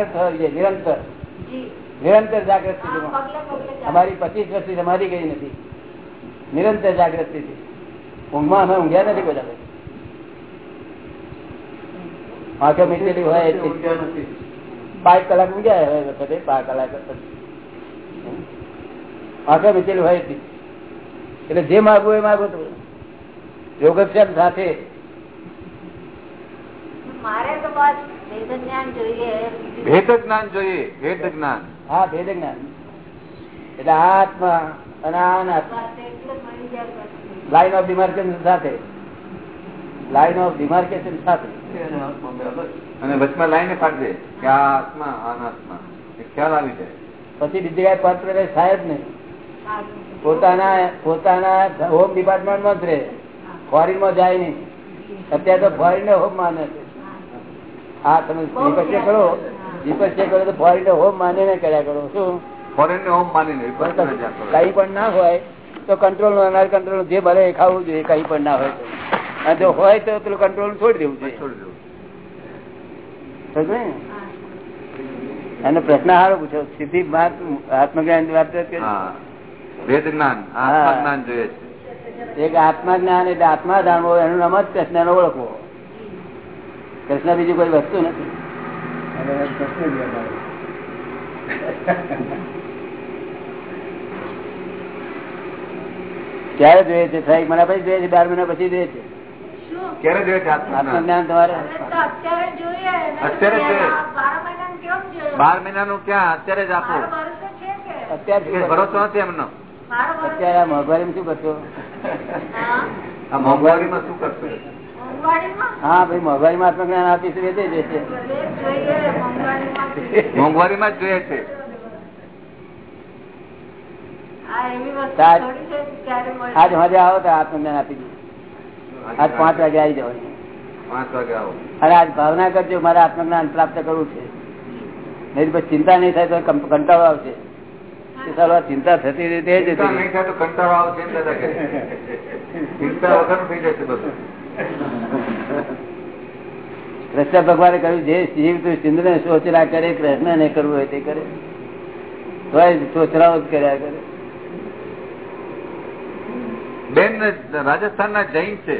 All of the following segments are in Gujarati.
જાગૃત થવા જોઈએ નિરંતર. નિરંતર જાગૃત સ્થિતિમાં. અમારી પચીસ વર્ષથી સમાધિ ગઈ નથી. નિરંતર જાગૃત સ્થિતિ. ઊંઘમાં અમે ઊંઘ્યા નથી બધા આંખો મીટેલી હોય પાંચ કલાક ઊંઘ્યા હોય વખતે પાંચ કલાક આંખો મીટેલી હોય એટલે. જે માગવું એ માગો તો યોગક્ષેમ સાથે મારે તો બસ વેદ જ્ઞાન જોઈએ ભેદ જ્ઞાન જોઈએ. ભેદ જ્ઞાન હા ભેદ જ્ઞાન. એટલે આત્મા અને અનાત્મા. લાઈન ઓફ ડિમાર્કેશન સાથે. લાઈન ઓફ ડિમાર્કેશન સાથે. અને વચમાં લાઈને પાડી કે આ આત્મા અનાત્મા. ખ્યાલ આવી જાય. પછી બીજી કઈ પદ પ્રવેશ થાય જ નહીં પોતાના પોતાના હોમ ડિપાર્ટમેન્ટમાં જ રહે. ફોરેનમાં જાય નહીં. અત્યારે તો ફોરેન હોમ માને છે. હા તમે વિપક્ષે કરો. વિપક્ષે કરો તો ફોરેન હોમ માનીને કર્યા કરો. શું? ફોરેન હોમ માનીને. કઈ પણ ના હોય તો કંટ્રોલનું અનાર કંટ્રોલ જે ભલે ખાવું જોઈએ કઈ પણ ના હોય અને જો હોય તો પેલું કંટ્રોલ છોડી દેવું જોઈએ. છોડી દેવું. અને પ્રશ્ન સારો પૂછો. સિદ્ધિ વાત આત્મજ્ઞાનની વાત કરી. હા. જ્ઞાન આત્મા જ્ઞાન જોઈએ છે. એક આત્મા જ્ઞાન એટલે આત્મા જાણવો એનું નામ જ પ્રશ્ન ઓળખવો. કૃષ્ણ બીજું કોઈ વસ્તુ નથી. ક્યારે જોઈએ છે? સાહેબ મને પછી જોઈએ છે બાર મહિના પછી જોઈએ છે. શું? ક્યારે જોઈએ છે? આત્મજ્ઞાન? આત્મજ્ઞાન તમારે? અત્યારે બાર મહિનાનું ક્યાં? અત્યારે જ આપો. અત્યારે ભરોસો? નથી એમનો. અત્યારે આ મોંઘવારીમાં શું કરશો? આ મોંઘવારીમાં શું કરશે? હા ભાઈ મોંઘવારીમાં આત્મજ્ઞાન આપીશું વેચે જશે ભલે જોઈએ મોંઘવારીમાં. મોંઘવારીમાં જ જોઈએ છે. આજ મજે આવો તો આત્મજ્ઞાન આપી દઉં આજ પાંચ વાગે આવી જવાનું પાંચ વાગે આવો અને આજ ભાવના કરજો મારે આત્મજ્ઞાન પ્રાપ્ત કરવું છે નહીં પછી ચિંતા નહીં થાય તો કંટાળો આવશે ચિંતા થતી રહી તે જ ચિંતા હતી. નહીં થાય તો કંટાળો આવશે. ચિંતા વગર થઈ જશે બધું કૃષ્ણ ભગવાને કહ્યું જે શિવ તું ને સોચરા કરે કૃષ્ણ ને કરવું હોય તે કરે. તોય સોચરાઓ જ કર્યા કરે. બેન રાજસ્થાન ના જૈન છે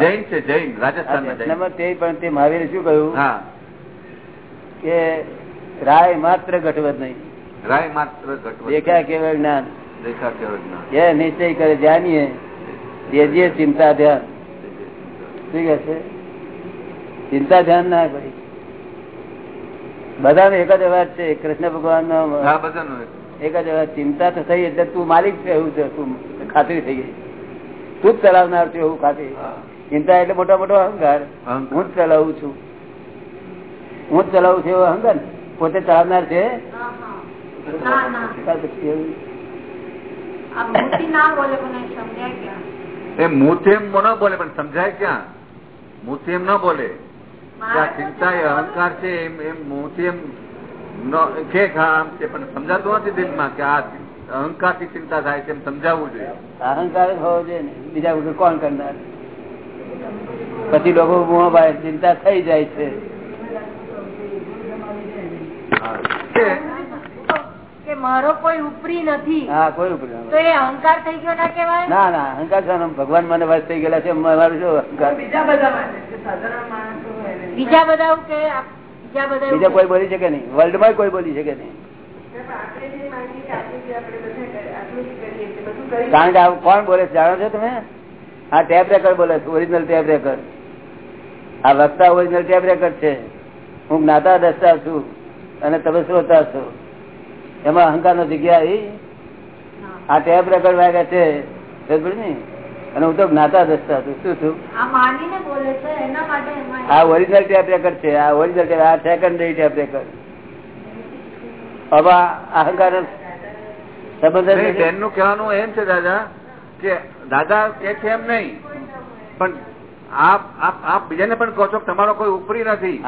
જૈન છે જૈન રાજસ્થાન તે પણ તે મહાવીરે શું કહ્યું? કે રાય માત્ર ઘટવત નહીં. રાય માત્ર ઘટવત દેખા કેવળ જ્ઞાન. દેખા કેવળ જ્ઞાન. એ નિશ્ચય કરે જાણીએ તેજીએ ચિંતા ધ્યાન. શું કે છે? ચિંતા ધ્યાન ના કરી બધા એક જ અવાજ છે કૃષ્ણ ભગવાન નો એક. એક જ અવાજ ચિંતા તો થઈ એટલે તું માલિક છે એવું છે તું ખાતરી થઈ ગઈ. તું જ ચલાવનાર છું એવું ખાતરી. ચિંતા એટલે મોટો મોટો અહંકાર. હું જ ચલાવું છું. હું જ ચલાવું છું એવો અહંકાર? પોતે ચલાવનાર છે. ના ના. એ મુંહથી એમ ન બોલે પણ સમજાય ક્યાં? મુંહથી એમ ન બોલે. ચિંતા એ અહંકાર છે એમ એમ મુંહથી એમ કે આમ છે પણ સમજાતું નથી દિલમાં કે આ અહંકારથી ચિંતા થાય છે એમ સમજાવવું જોઈએ. અહંકાર જ હોવો જોઈએ બીજા વગર કોણ કરનાર? પછી લોકો મોહ ભાઈ ચિંતા થઈ જાય છે. મારો કોઈ ઉપરી નથી. હા કોઈ ઉપર તો એ અહંકાર થઈ ગયો ના કેવાય ના ના અહંકાર શાનો? ભગવાન મને વસ થઈ ગયેલા છે મારું શું અહંકાર? બીજા બધા એવું કે બીજા બધા બીજા કોઈ બોલી શકે નહીં. વર્લ્ડમાં કોઈ બોલી શકે નહીં. કારણ કે કોણ બોલે છે જાણો છો તમે? આ ટેપ રેકર્ડ બોલે છે ઓરિજિનલ ટેપ રેકર્ડ. આ વક્તા ઓરિજિનલ ટેપ રેકર્ડ છે. હું જ્ઞાતા દસતા છું અને તમે શ્રોતા છો. એમાં અહંકાર નો જગ્યા આવી આ ટેપ રેકોર્ડ વાગ્યા છે અને હું તો જ્ઞાતા દસતા છું. શું છું આ માનીને છે એના માટે એમાં ઓરિજિનલ ટેપ રેકોર્ડ છે આ ઓરિજિનલ ટેપ આ સેકન્ડરી ટેપ રેકોર્ડ હવે અહંકાર સંબંધ. બેનનું કહેવાનું એમ છે દાદા કે દાદા કે છે એમ નહીં. પણ આપ આપ આપ બીજાને પણ કહો છો કે તમારો કોઈ ઉપરી નથી.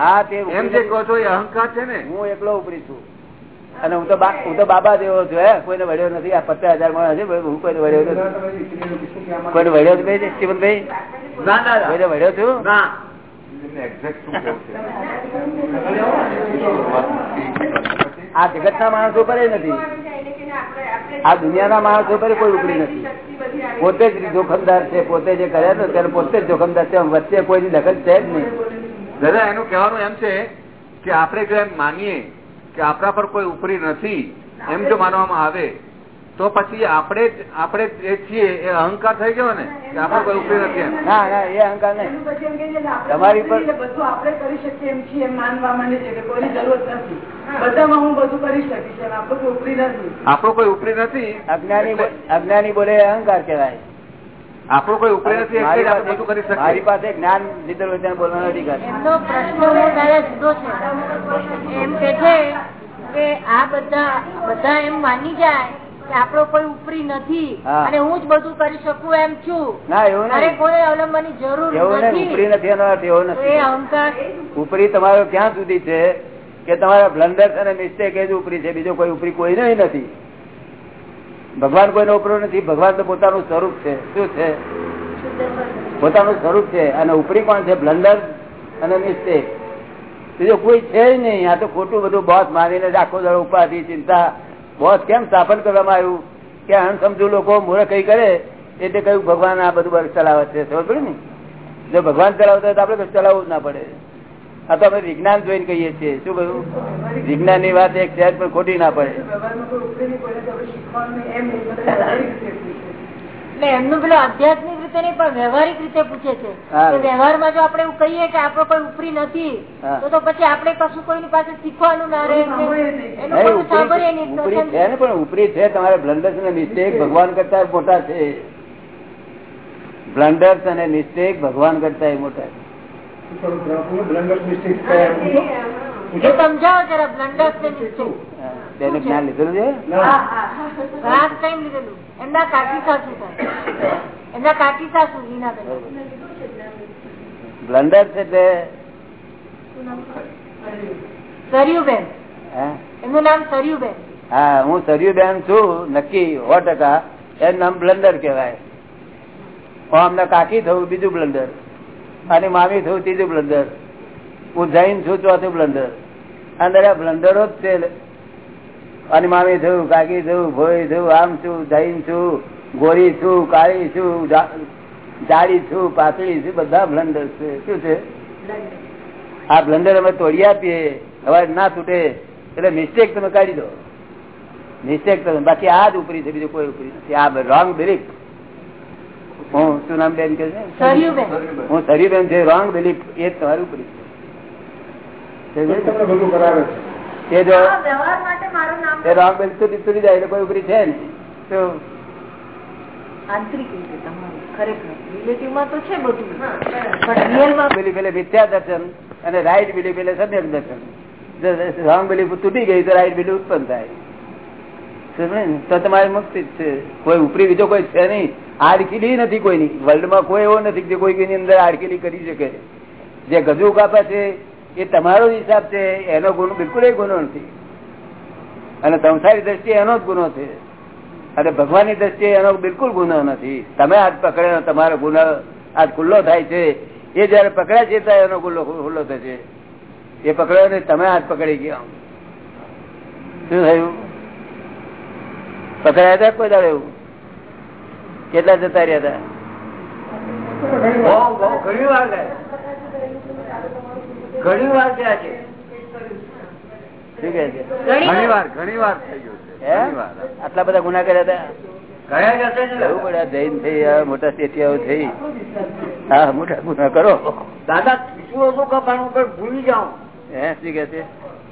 એમ જે કહો છો એ અહંકાર છે ને? હું એકલો ઉપરી છું. અને હું તો હું તો બાબા જેવો છું હે? કોઈને વળ્યો નથી. આ પચાસ હજાર માણસ છે હું કોઈને વળ્યો નથી. કોઈને વળ્યો ભાઈ શિવનભાઈ ના કોઈને વળ્યો છું? ના. આ જગત ના માણસો પર એ નથી. આ દુનિયાના માણસો પર કોઈ ઉપરી નથી. પોતે જ જોખમદાર છે પોતે જે કર્યા ને ત્યારે પોતે જ જોખમદાર છે વચ્ચે કોઈની દખલ છે જ નહીં. દાદા એનું કહેવાનું એમ છે કે આપણે જો એમ માનીએ કે આપણા પર કોઈ ઉપરી નથી એમ જો માનવામાં આવે તો પછી આપણે આપણે જે છીએ એ અહંકાર થઈ ગયો ને કે આપણે કોઈ ઉપરી નથી એમ. ના ના એ અહંકાર નહીં. તમારી પર- બધું આપણે કરી શકીએ એમ છીએ એમ માનવા માંડે છે કે કોઈની જરૂર નથી. બધામાં હું બધું કરી શકીશ આપણું કોઈ ઉપરી નથી. આપણું કોઈ ઉપરી નથી. અજ્ઞાની અજ્ઞાની બોલે અહંકાર કહેવાય. આપણું કોઈ ઉપરી નથી મારી પાસે જ્ઞાન લીધેલ હોય બોલવાનો અધિકાર એમનો પ્રશ્ન હું દાદા જુદો છે. એમ કે છે કે આ બધા બધા એમ માની જાય કે આપણો કોઈ ઉપરી નથી અને હું જ બધું કરી શકું એમ છું. ના એવું નહીં. કોઈ અવલંબનની જરૂર એવું ઉપરી નથી. નથી એનો અર્થ એવો નથી. અહંકાર. ઉપરી તમારો ક્યાં સુધી છે કે તમારા બ્લન્ડર્સ અને મિસ્ટેક એ જ ઉપરી છે બીજો કોઈ ઉપરી કોઈ નહીં નથી. ભગવાન કોઈનો ઉપરો નથી, ભગવાન તો પોતાનું સ્વરૂપ છે. શું છે? પોતાનું સ્વરૂપ છે. અને ઉપરી કોણ છે? બ્લન્ડર અને મિસ્ટેક. બીજો કોઈ છે નહીં. આ તો ખોટું બધું બોસ મારીને આખો દડો ઉપાધિ, ચિંતા. બોસ કેમ સ્થાપન કરવામાં આવ્યું? કે અણસમજુ લોકો મૂર્ખ કઈ કરે, એટલે કયું ભગવાન આ બધું બધું ચલાવે છે. ખબર પડે ને? જો ભગવાન ચલાવતા હોય તો આપણે કશું ચલાવવું જ ના પડે. આ તો અમે વિજ્ઞાન જોઈને કહીએ છીએ. શું કહ્યું? વિજ્ઞાનની વાત એક સહેજ પણ ખોટી ના પડે. આપણે પૂછે. એમનું પેલો આધ્યાત્મિક રીતે નહીં પણ વ્યવહારિક રીતે પૂછે છે. વ્યવહારમાં જો આપણે એવું કહીએ કે આપડે કોઈ ઉપરી નથી તો તો પછી આપણે કશું કોઈની પાસે શીખવાનું ના રહે. ઉપરી. છે ને પણ ઉપરી છે તમારે બ્લન્ડર્સ અને મિસ્ટેક ભગવાન કરતા મોટા છે. બ્લન્ડર્સ અને મિસ્ટેક ભગવાન કરતા મોટા છે. લીધેલું છે? એટલે સરયુબેન. એમનું નામ સરયુબેન. હા હું સરયુબેન છું. નક્કી સો ટકા. એનું નામ બ્લન્ડર કેવાય હું અમને કાકી થયું બીજું બ્લન્ડર અને મામી થયું ત્રીજું બ્લન્ડર? હું જૈન છું ચોથું બ્લન્ડર. અંદર આ બ્લન્ડરો જ છે. અને મામી થયું કાકી થયું ભોય થયું આમ છું જૈન છું, ગોરી છું, કાળી છું જાડી છું, પાતળી છું, બધા બ્લન્ડર છે. શું છે? આ બ્લન્ડર અમે તોડી આપીએ. હવે ના તૂટે. એટલે મિસ્ટેક તમે કાઢી દો. મિસ્ટેક તમે. બાકી આ જ ઉપરી છે. બીજું કોઈ ઉપરી નથી. આ રોંગ બિલીફ શું નામ બેન કે હું સરીબેન છે રોંગ બિલીફ એ તમારી ઉપરી જો વ્યવહાર માટે મારું નામ એ રોંગ બિલીફ તૂટી તૂટી જાય એટલે કોઈ ઉપરી છે નહીં. તો આંતરિક રીતે તમારું ખરેખર. રિલેટિવમાં તો છે બધું. પણ રિયલમાં બિલીફ એટલે મિથ્યા દર્શન અને રાઈટ બિલીફ એટલે સમ્યક દર્શન. રોંગ બિલીફ તૂટી ગઈ તો રાઈટ બિલીફ ઉત્પન્ન થાય. ને? તો તમારી મુક્તિ જ છે. કોઈ ઉપરી બીજો કોઈ છે નહીં. આડકીલી નથી કોઈની. વર્લ્ડમાં કોઈ એવો નથી કે કોઈ કોઈની અંદર આડકીલી કરી શકે. જે ગજુ કાપે છે, એ તમારો હિસાબ છે, એનો ગુનો બિલકુલ ગુનો નથી. અને સંસારી દ્રષ્ટિએ એનો જ ગુનો છે. અને ભગવાનની દ્રષ્ટિએ એનો બિલકુલ ગુનો નથી. તમે હાથ પકડે તમારો ગુનો આજ ખુલ્લો થાય છે. એ જયારે પકડ્યા છે ત્યારે એનો ગુલ્લો ખુલ્લો થશે. એ પકડ્યો ને તમે હાથ પકડી ગયા. શું થયું? પકડાયા હતા કોઈ દાડે એવું? કેટલા જતા રહ્યા હતા? ઘણી વાર ઘણી વાર ગયા છે. ઘણી વાર. ઘણી થઈ ગયું આટલા બધા ગુના કર્યા હતા? મોટા શેઠિયાઓ થઈ. હા મોટા ગુના કરો. દાદા શું હતું કપાણું પણ ભૂલી જાઉં? હે શું કે છે?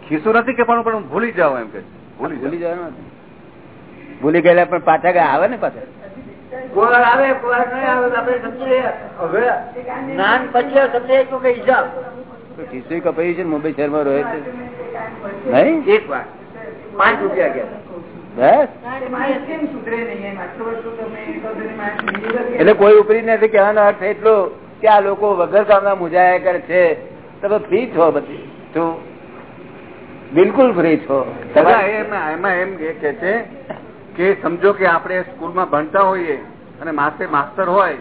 ખીસું નથી કપાણું પણ ભૂલી જાઉં એમ કે ભૂલી ભૂલી જવાનું ભૂલી ગયેલા પણ પાછા આવે ને પાછા? કોઈ આવે કોઈ નહીં આવે આપણે સમજી હવે જ્ઞાન પછી સમજાય તો કે હિસાબ ખિસ્સું કપાયું છે મુંબઈ શહેરમાં રહે છે. નહીં? એક વાર. પાંચ રૂપિયા ગયા. બસ? એટલે કોઈ ઉપરી નથી કહેવાનો અર્થ એટલો કે આ લોકો વગર કામના મુજાયા કરે છે. તમે ફ્રી છો બધી. તો બિલકુલ ફ્રી છો. એમાં એમાં કે છે કે સમજો કે આપણે સ્કૂલમાં ભણતા હોઈએ અને માસ્ટર માસ્ટર હોય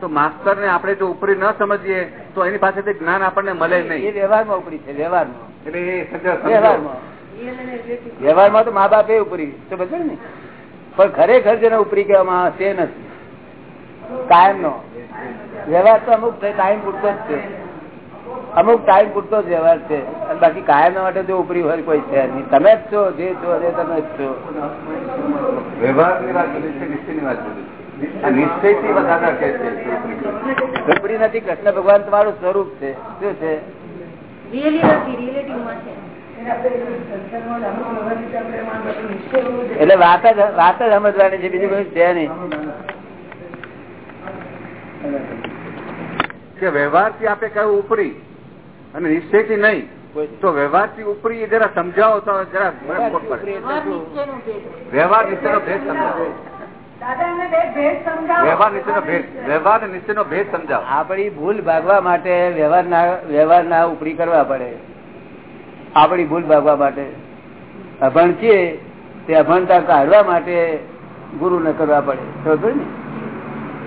તો માસ્ટર ને આપણે જો ઉપરી ન સમજીએ તો એની પાસેથી જ્ઞાન આપણને મળે એ નહીં. વ્યવહારમાં ઉપરી છે વ્યવહારમાં. એટલે. વ્યવહારમાં. વ્યવહારમાં તો મા બાપ એ ઉપરી તો ને? પણ ખરેખર જેને ઉપરી કહેવામાં આવે તે નથી. કાયમ નો વ્યવહાર તો અમુક ટાઈમ પૂરતો જ છે. અમુક ટાઈમ પૂરતો જ વ્યવહાર છે. અને બાકી કાયમ માટે જો ઉપરી હોય કોઈ છે નહીં. તમે જ છો જે છો એ તમે જ છો. વ્યવહારની વાત નિશ્ચયની વાત જુદી છે. આ નિશ્ચયથી વધારે કહે છે ઉપરી નથી કૃષ્ણ ભગવાન તમારું સ્વરૂપ છે. શું છે? એટલે વાત જ વાત જ સમજવાની છે બીજું કઈ છે નહીં. કે વ્યવહારથી આપે કહ્યું ઉપરી અને નિશ્ચયથી નહીં. તો વ્યવહારથી ઉપરી એ જરા સમજાવો તો જરા. વ્યવહાર નિશ્ચયનો ભેદ. વ્યવહાર સમજાવો. વ્યવહાર નિશ્ચયનો ભેદ. વ્યવહાર અને ભેદ સમજાવો. આપણી ભૂલ ભાગવા માટે વ્યવહારના વ્યવહારના ઉપરી કરવા પડે. આપણી ભૂલ ભાગવા માટે. અભણ છીએ તે અભણતા કાઢવા માટે ગુરુ ને કરવા પડે. ખબર ને?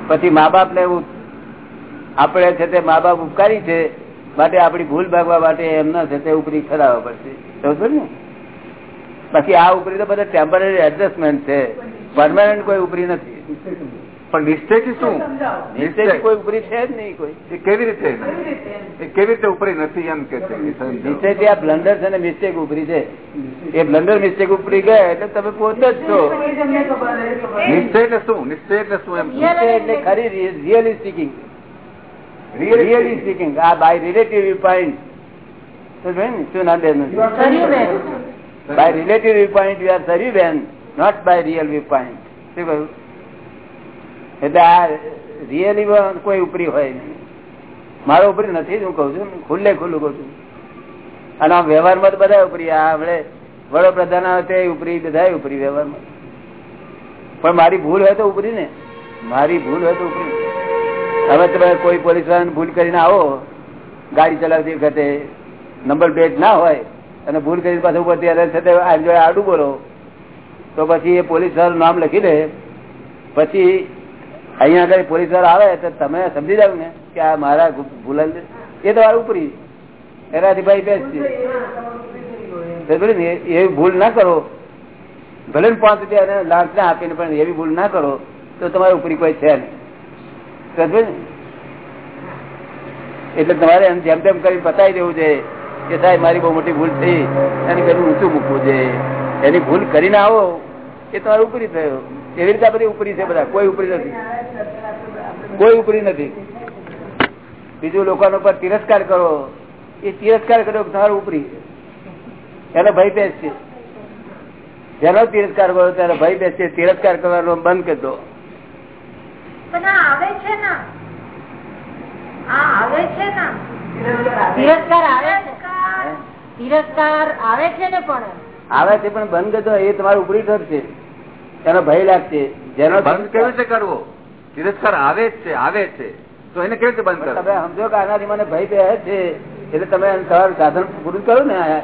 પછી મા બાપ ને એવું આપણે છે તે મા બાપ ઉપકારી છે માટે આપણી ભૂલ ભાગવા માટે એમના છે તે ઉપરી ખરાવવા પડશે. સમજો ને? બાકી આ ઉપરી તો બધા ટેમ્પરરી એડજસ્ટમેન્ટ છે. પરમાનન્ટ કોઈ ઉપરી નથી. પણ નિશ્ચયથી શું? નિશ્ચયથી કોઈ ઉપરી છે જ નહીં કોઈ. એ કેવી રીતે? એ કેવી રીતે ઉપરી નથી એમ કે છે? નિશ્ચયથી આ બ્લન્ડર છે ને મિસ્ટેક ઉપરી છે. એ બ્લન્ડર મિસ્ટેક ઉપરી ગયા એટલે તમે પોતે જ છો. એટલે શું? નિશ્ચય એટલે શું એમ? નિશ્ચય એટલે ખરી રિયલી સ્પીકિંગ રિયલી સ્પીકિંગ આ બાય રિલેટિવ વ્યૂ પોઈન્ટ શું નામ બેન by relative view point you are sorry બેન not by real view point શું કહ્યું એટલે આ રિયલી કોઈ ઉપરી હોય નહીં. મારો ઉપરી નથી જ હું કઉ છું ખુલ્લે ખુલ્લું કઉ છું. અને આમ વ્યવહારમાં તો બધા ઉપરી આ આપણે વડોપ્રધાન આવે તે ઉપરી બધા ઉપરી વ્યવહારમાં. પણ મારી ભૂલ હોય તો ઉપરી ને. મારી ભૂલ હોય તો ઉપરી. હવે તમે કોઈ પોલીસ ભૂલ કરીને આવો, ગાડી ચલાવતી વખતે નંબર પ્લેટ ના હોય અને ભૂલ કરી પાછું ઉપરથી અલગ થતા આમ જોડે આડું બોલો તો પછી એ પોલીસ વાળું નામ લખી દે પછી અહીંયા આગળ પોલીસવાળા આવે તો તમે સમજી જાવ ને કે આ મારા ભૂલ એ તો ઉપરી એનાથી ભાઈ બેસ છે? એવી ભૂલ ના કરો ભલે પાંચ રૂપિયા લાંચ ના આપીને પણ એવી ભૂલ ના કરો, તો તમારે ઉપરી કોઈ છે નહીં? એટલે તમારે એમ જેમ તેમ કરી બતાવી દેવું છે કે સાહેબ, મારી બહુ મોટી ભૂલ થઈ. એની પેલું ઊંચું મૂકવું છે. એની ભૂલ કરીને આવો. એ તમારે ઉપરી થયો. એવી રીતે બધી ઉપરી છે બધા. કોઈ ઉપરી નથી. કોઈ ઉપરી નથી. બીજું લોકોનો પર તિરસ્કાર કરો. એ તિરસ્કાર કર્યો તમારો ઉપરી એનો ભય બેસ છે. જેનો તિરસ્કાર કરો ત્યારે ભય બેસ છે. તિરસ્કાર કરવાનો બંધ કરી દો. પણ આ આવે છે ને? આ આવે છે ને? તિરસ્કાર આવે છે. તિરસ્કાર. આવે છે ને પણ? આવે છે પણ બંધ કરી એ તમારું ઉપરી ઠરશે એનો ભય લાગશે. જેનો બંધ કેવી રીતે કરવો? તિરસ્કાર આવે જ છે આવે છે. તો એને કેવી રીતે બંધ કરો તમે સમજો કે આનાથી મને ભય બે છે. એટલે તમે તમારું સાધન પૂરું કર્યું ને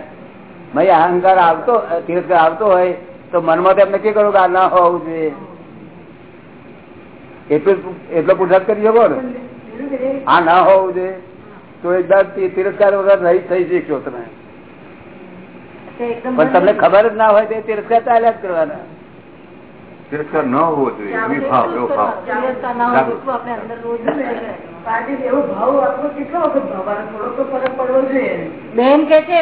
મય અહંકાર આવતો તિરસ્કાર આવતો હોય તો મનમાં તેમ નક્કી કરો કે આ ના હોવું જોઈએ. એટલું એટલો પુરસાદ કરી શકો ને? આ ના હોવું જોઈએ. તો એકદમ તિરસ્કાર વગર રહી થઈ શકશો તમે. પણ તમને ખબર જ ના હોય તો તિરસ્કાર ચાલ્યા જ કરવાના. તિરસ્કાર ન હોવો જોઈએ. ભાવ એવો ભાવ. તિરસ્કાર ના હોય એટલું આપણે અંદર રોજ પાટીલ એવો ભાવ આપવો કેટલો વખત ભાવવાનો થોડો તો ફરક પડવો જોઈએ. બેન કે છે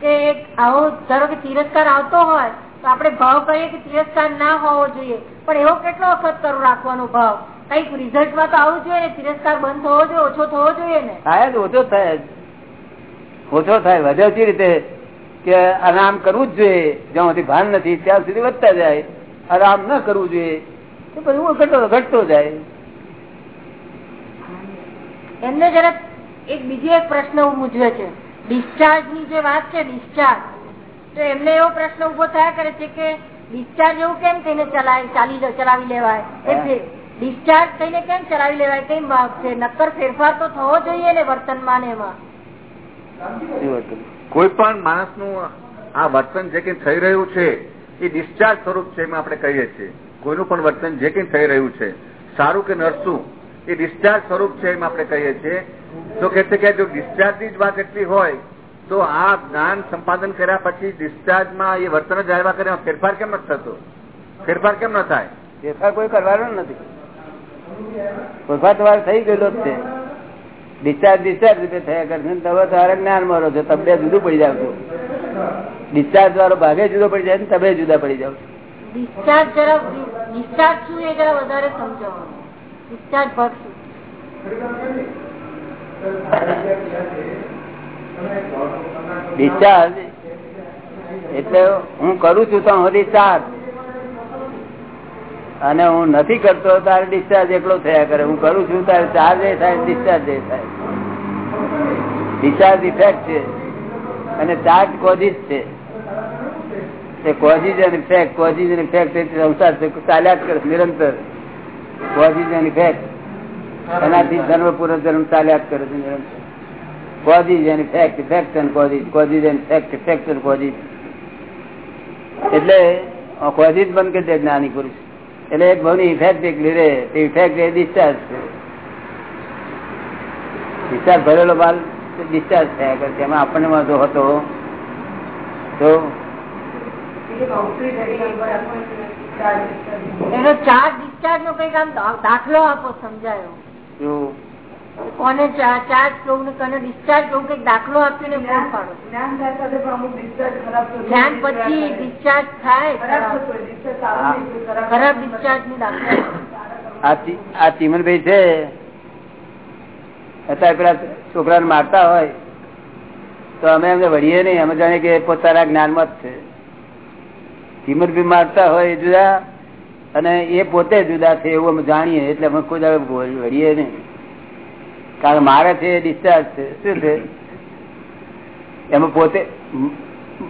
કે આવો ધારો કે તિરસ્કાર આવતો હોય તો આપણે ભાવ કરીએ કે તિરસ્કાર ના હોવો જોઈએ. પણ એવો કેટલો વખત કરું રાખવાનો ભાવ? કંઈક રિઝલ્ટમાં તો આવવું જોઈએ ને તિરસ્કાર બંધ થવો જોઈએ ઓછો થવો જોઈએ ને? હા ઓછો થાય. ઓછો થાય. વધે રીતે કે આરામ કરવું જ જોઈએ. જ્યાં સુધી ભાન નથી ત્યાં સુધી વધતા જાય. આરામ ન કરવું જોઈએ. તો હું ઘટતો ઘટતો જાય. એમને જરા એક બીજો એક પ્રશ્ન મૂજવે છે. ડિસ્ચાર્જની જે વાત છે ડિસ્ચાર્જ તો એમને એવો પ્રશ્ન ઊભો થયા કરે છે કે ડિસ્ચાર્જ એવું કેમ થઈને ચલાવી ચાલી ચલાવી લેવાય? એટલે ડિસ્ચાર્જ થઈને કેમ ચલાવી લેવાય? કઈ છે? નક્કર ફેરફાર તો થવો જોઈએ ને વર્તનમાં ને એમાં. કોઈ પણ માણસનું આ વર્તન જે કઈ થઈ રહ્યું છે એ ડિસ્ચાર્જ સ્વરૂપ છે એમ આપણે કહીએ છીએ. કોઈનું પણ વર્તન જે કઈ થઈ રહ્યું છે સારું કે નરસું એ ડિસ્ચાર્જ સ્વરૂપ છે એમ આપણે કહીએ છીએ. તો કે છે કે જો ડિસ્ચાર્જની જ વાત એટલી હોય તો આ જ્ઞાન સંપાદન કર્યા પછી ડિસ્ચાર્જમાં એ વર્તન જ આવ્યા કરે ફેરફાર કેમ નથી થતો? ફેરફાર કેમ ન થાય? ફેરફાર કોઈ કરવાનો નથી. ફેરફાર તમારે થઈ ગયેલો જ છે. ડિસ્ચાર્જ ડિસ્ચાર્જ રીતે થયા કરશે તમે તમારે જ્ઞાન મારો છો તબે જુદું પડી જાવ છો. ડિસ્ચાર્જ વાળો ભાગે જુદો પડી જાય ને તમે જુદા પડી જાવ ડિસ્ચાર્જ જરા ડિસ્ચાર્જ શું એ જરા વધારે સમજાવો ડિસ્ચાર્જ ભાગ શું ડિસ્ચાર્જ એટલે હું કરું છું તો સુધી ચાર્જ અને હું નથી કરતો તારે ડિસ્ચાર્જ એકલો થયા કરે. હું કરું છું તારે ચાર્જ એ થાય ડિસ્ચાર્જ એ થાય. ડિસ્ચાર્જ ઇફેક્ટ છે. અને ચાર્જ કોઝિસ છે. તે causes and effect causes and effect એ સંસાર છે. ચાલ્યા જ કરે, નિરંતર. કોઝિસ એન્ડ ઇફેક્ટ એનાથી જન્મ પૂર્વ જન્મ ચાલ્યા જ કરે છે, નિરંતર. Causes and effect and causes causes and effect and causes એટલે કોઝિસ બંધ કરી દે જ્ઞાની પુરુષ. એટલે એક ભાવની ઇફેક્ટ એકલી રે તે ઇફેક્ટ એ ડિસ્ચાર્જ છે. ડિસ્ચાર્જ ભરેલો માલ ડિસ્ચાર્જ થયા. કરે એમાં આપણને વાંધો હતો તો એનો ચાર્જ ડિસ્ચાર્જ નો કઈ દાખલો આપો સમજાયો. કોને ચાર્જ કેવું ને કોને ડિસ્ચાર્જ કેવું કંઈક દાખલો આપીને બોલ પાડો. ધ્યાન પછી ડિસ્ચાર્જ થાય. ખરાબ ડિસ્ચાર્જની દાખલો આ ચીમનભાઈ છે. અત્યારે પેલા છોકરાને મારતા હોય તો અમે એમને વળીએ નહીં. અમે જાણીએ કે પોતાના જ્ઞાનમાં જ છે. ચીમનભાઈ મારતા હોય જુદા અને એ પોતે જુદા છે એવું અમે જાણીએ એટલે અમે કોઈ વળીએ નહીં. કારણ મારે છે ડિસ્ચાર્જ છે. શું છે? એમાં પોતે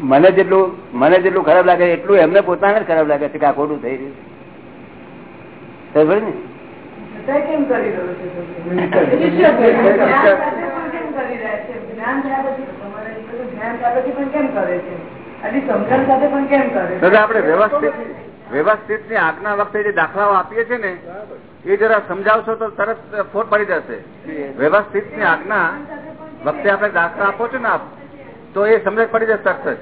મને જેટલું મને જેટલું ખરાબ લાગે એટલું એમને પોતાને જ ખરાબ લાગે છે કે આ ખોટું થઈ રહ્યું છે. ખબર ને? આપણે વ્યવસ્થિત વ્યવસ્થિતની આજ્ઞા વખતે જે દાખલાઓ આપીએ છીએ ને એ જરા સમજાવશો તો તરત ફોટ પડી જશે. વ્યવસ્થિતની આજ્ઞા વખતે આપણે દાખલા આપો છો ને આપ તો એ સમજ પડી જશે તરત જ.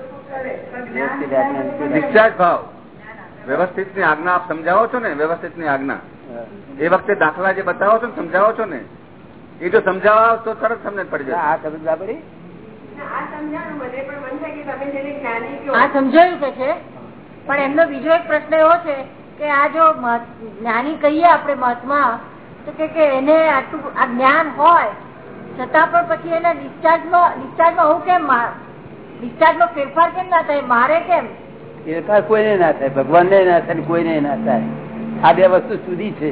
ડિસ્ચાર્જ ભાવ. વ્યવસ્થિતની આજ્ઞા આપ સમજાવો છો ને વ્યવસ્થિતની આજ્ઞા. એ વખતે દાખલા જે બતાવો છો ને સમજાવો છો ને એ જો સમજાવો તો તરત સમજ પડી જશે. આ સમજ ના પડી આ સમજાયું કે છે પણ એમનો બીજો એક પ્રશ્ન એવો છે કે આ જો જ્ઞાની કહીએ આપણે મહાત્મા તો કે એને આટલું આ જ્ઞાન હોય છતાં પણ પછી એના ડિસ્ચાર્જ નો ડિસ્ચાર્જ નો હું કેમ ડિસ્ચાર્જ નો ફેરફાર કેમ ના થાય? મારે કેમ? ફેરફાર કોઈને ના થાય ભગવાન ને થાય કોઈને ના થાય. આ બે વસ્તુ જુદી છે.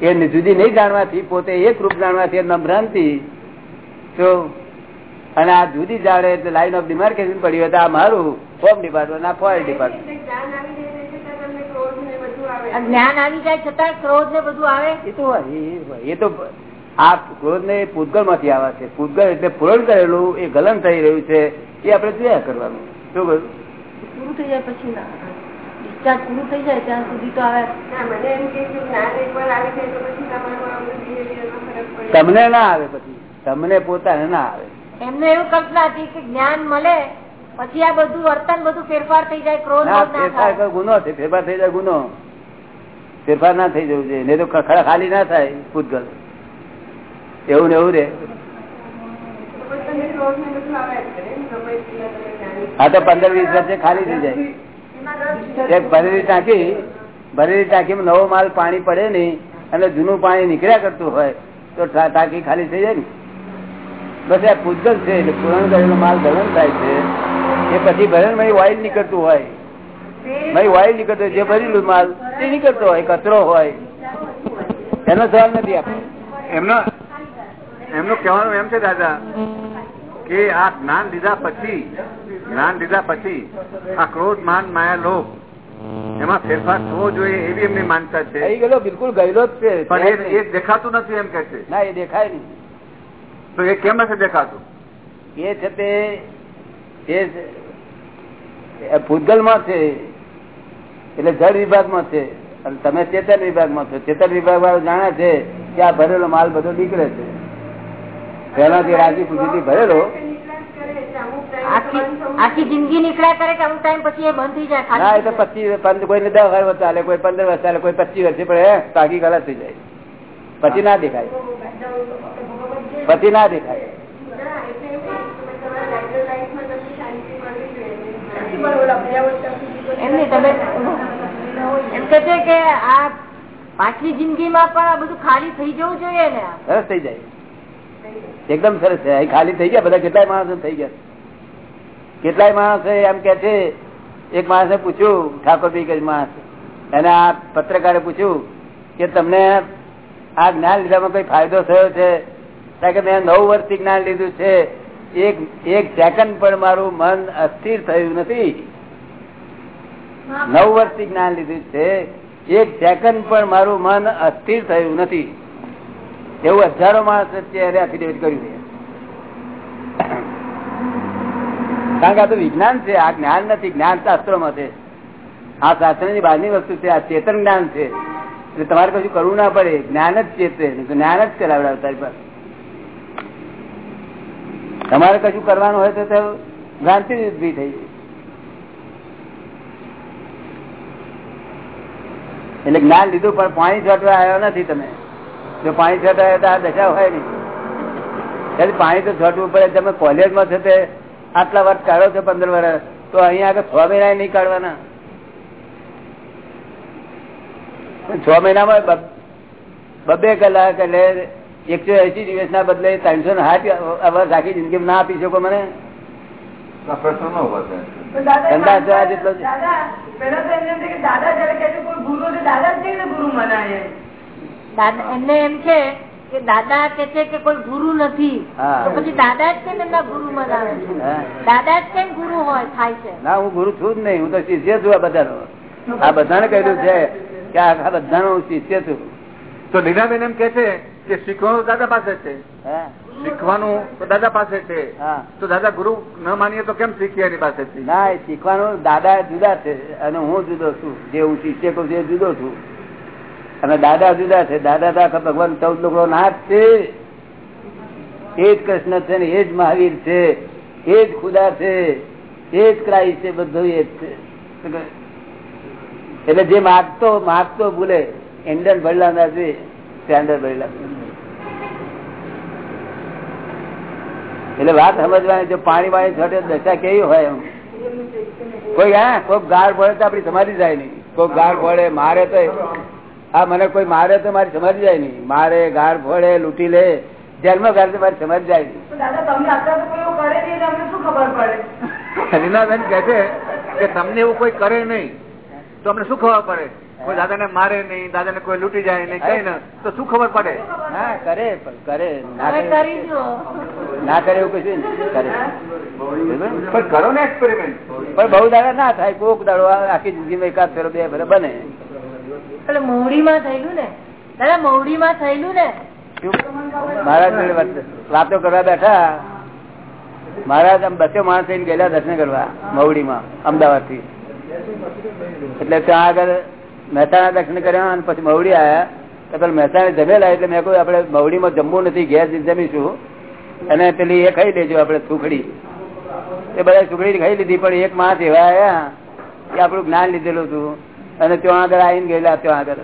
એ જુદી નહીં જાણવાથી પોતે એક રૂપ જાણવાથી નમ્રાંતિ તો અને આ જુદી જાણે એટલે લાઈન ઓફ ડિમાર્કેશન પડ્યું હોય આ મારું હોમ ડિપાર્ટમેન્ટ આ ફોરેન ડિપાર્ટમેન્ટ જ્ઞાન આવી જાય છતાં ક્રોધ ને બધું આવે? એ તો એ તો આ ક્રોધ ને પૂતગલમાંથી આવે છે. પૂતગલ એટલે પૂરણ કરેલું એ ગલન થઈ રહ્યું છે એ આપણે જોયા કરવાનું. શું બધું પૂરું થઈ જાય પછી ના. ડિસ્ચાર્જ પૂરું થઈ જાય ત્યાં સુધી તો આવે. તમને ના આવે પછી. તમને પોતાને ના આવે. એમને એવું કલ્પના હતી કે જ્ઞાન મળે પછી આ બધું વર્તન બધું ફેરફાર થઈ જાય ક્રોધ ના ફેરફાર ગુનો છે ફેરફાર થઈ જાય ગુનો. ફેરફાર ના થઈ જવું જોઈએ. નહીં તો ખરા ખાલી ના થાય પૂતગલ એવું ને એવું રે. હા તો પંદર વીસ વર્ષે ખાલી થઈ જાય. એક ભરેલી ટાંકી, ભરેલી ટાંકીમાં નવો માલ પાણી પડે નહીં અને જૂનું પાણી નીકળ્યા કરતું હોય, તો ટાંકી ખાલી થઈ જાય ને. બસ આ પૂતગલ છે, એટલે પૂરણ કરેલો માલ ગરમ થાય છે. એ પછી ભરણ ઓઇલ નીકળતું હોય. ભાઈ ઓઇલ નીકળતો જે ભરેલું માલ તે નીકળતો હોય કચરો હોય. એનો સવાલ નથી આપણે એમનો એમનું કહેવાનું એમ છે દાદા કે આ જ્ઞાન લીધા પછી જ્ઞાન લીધા પછી આ ક્રોધ માન માયા લોભ એમાં ફેરફાર થવો જોઈએ એવી એમની માનતા છે. ગયેલો બિલકુલ ગયેલો જ છે. પણ એ એ દેખાતું નથી એમ કે છે. ના એ દેખાય નહીં. તો એ કેમ નથી દેખાતું? એ છે તે ભૂતગલમાં છે એટલે જળ વિભાગમાં છે. અને તમે ચેતન વિભાગમાં છો. ચેતન વિભાગ વાળો જાણે છે કે આ ભરેલો માલ બધો નીકળે છે. પેલા જે રાજી પૂછી ભરેલો. આખી આખી જિંદગી નીકળ્યા કરે કે અમુક ટાઈમ પછી એ બંધ થઈ જાય ના એ તો પચીસ કોઈને દસ વર્ષ ચાલે કોઈ પંદર વર્ષ ચાલે કોઈ પચીસ વર્ષે પણ હે તાકી ખલાસ થઈ જાય. પછી ના દેખાય. પછી ના દેખાય. એમ માણસ એમ કે છે કે આ ને કે એક માણસે પૂછ્યું, ઠાકોર બી માણસ, એને આ પત્રકારે પૂછ્યું કે તમને આ જ્ઞાન લીધામાં કઈ ફાયદો થયો છે? કારણ કે મેં નવ વર્ષથી જ્ઞાન લીધું છે. એક એક સેકન્ડ પણ મારું મન અસ્થિર થયું નથી. નવ વર્ષથી જ્ઞાન લીધું છે. એક સેકન્ડ પણ મારું મન અસ્થિર થયું નથી. એવું હજારો માણસ અત્યારે એફિડેવિટ કર્યું છે. કારણ કે આ તો વિજ્ઞાન છે. આ જ્ઞાન નથી. જ્ઞાન શાસ્ત્રોમાં છે. આ શાસ્ત્રની બહારની વસ્તુ છે. આ ચેતન જ્ઞાન છે. એટલે તમારે કશું કરવું ના પડે. જ્ઞાન જ ચેતે જ્ઞાન જ ચલાવડાવે તારી પાસે. તમારે કશું કરવાનું હોય તો ભ્રાંતિ ઊભી થઈ એટલે જ્ઞાન લીધું, પણ પાણી છોટવા આવ્યો નથી તમે. જો પાણી છોટવા આવ્યો તો આ દશા હોય નહીં. એટલે પાણી તો છોટવું પડે. તમે કોલેજમાં છો તે આટલા વર્ષ કાઢો છો પંદર વર્ષ, તો અહીંયા આગળ છ મહિના નહીં કાઢવાના. છ મહિનામાં બ- બબ્બે કલાક એટલે એકસો એસી દિવસ ના બદલે ત્રણસો ને સાઠ વર્ષ આખી જિંદગી ના આપી શકો મને? દાદા એમને એમ છે કે દાદા છે કે છે કે કોઈ ગુરુ નથી. પછી દાદા જ કેમ એમના ગુરુ મનાવે છે. દાદા જ કેમ ગુરુ હોય થાય છે? ના હું ગુરુ છું જ નહીં હું તો શિષ્ય છું આ બધાનો. આ બધાને કહ્યું છે કે આ આ બધાનો હું શિષ્ય છું. તો લીલાબેન એમ કે છે કે શીખવાનું દાદા પાસે છે. શીખવાનું દાદા પાસે છે. તો દાદા ગુરુ ન માનીએ તો કેમ શીખીએ એની પાસે ના શીખવાનું દાદા જુદા છે અને હું જુદો છું. જે હું શિષ્ય છું જુદો છું. અને દાદા જુદા છે. દાદા ભગવાન ચૌદ લોકો નાથ છે. એ જ કૃષ્ણ છે ને એ જ મહાવીર છે. એ જ ખુદા છે. એ જ ક્રાઇસ્ટ છે બધું એ જ છે. એટલે જે માગતો માગતો ભૂલે એન્ડર ભરેલા ના જોઈએ સ્ટેન્ડર્ડ ભરેલા એટલે વાત સમજવાની જો પાણી વાળી છોટે દશા કેવી હોય એમ? કોઈ હા કોઈ ગાર પડે તો આપડી સમાધિ જાય નહીં. કોઈ ગાર પડે મારે તો હા મને કોઈ મારે તો મારી સમાધિ જાય નહીં. મારે ગાર ફોડે લૂંટી લે જેલમાં ગાર તો મારી સમાધિ જાય નહીં. તો દાદા તમને અત્યારે તો કોઈ એવું કરે નહીં એટલે અમને શું ખબર પડે? રીનાબેન કે છે કે તમને એવું કોઈ કરે નહીં. તો અમને શું ખબર પડે? કોઈ દાદાને મારે નહીં દાદાને કોઈ લૂટી જાય નહીં કઈ ને. તો શું ખબર પડે? હા કરે કરે. ના કરે. ના કરે એવું કશું કરે. પણ કરો ને એક્સપેરિમેન્ટ પણ બહુ દાડા ના થાય. કોક દાડો આખી જિંદગીમાં એકાદ ફેરો બે ફેરો બને. એટલે મહુડી માં થયેલું ને? દાદા મહુડી માં થયેલું ને? મહારાજ વાત- વાતો કરવા બેઠા. મહારાજ આમ બસો માણસ થઈને ગયેલા દર્શન કરવા મવડીમાં અમદાવાદથી એટલે ત્યાં આગળ મહેસાણા દર્શન કર્યા અને પછી મવડી આવ્યા તો પેલા મહેસાણા જમેલા એટલે મેં કહ્યું આપણે મવડીમાં જમવું નથી ઘેર જમીશું. અને પેલી એ ખાઈ લેજો આપણે સુખડી. એ બધા સુખડી ખાઈ લીધી પણ એક માસ એવા આવ્યા કે આપણું જ્ઞાન લીધેલું હતું. અને ત્યાં આગળ આવીને ગયેલા ત્યાં આગળ.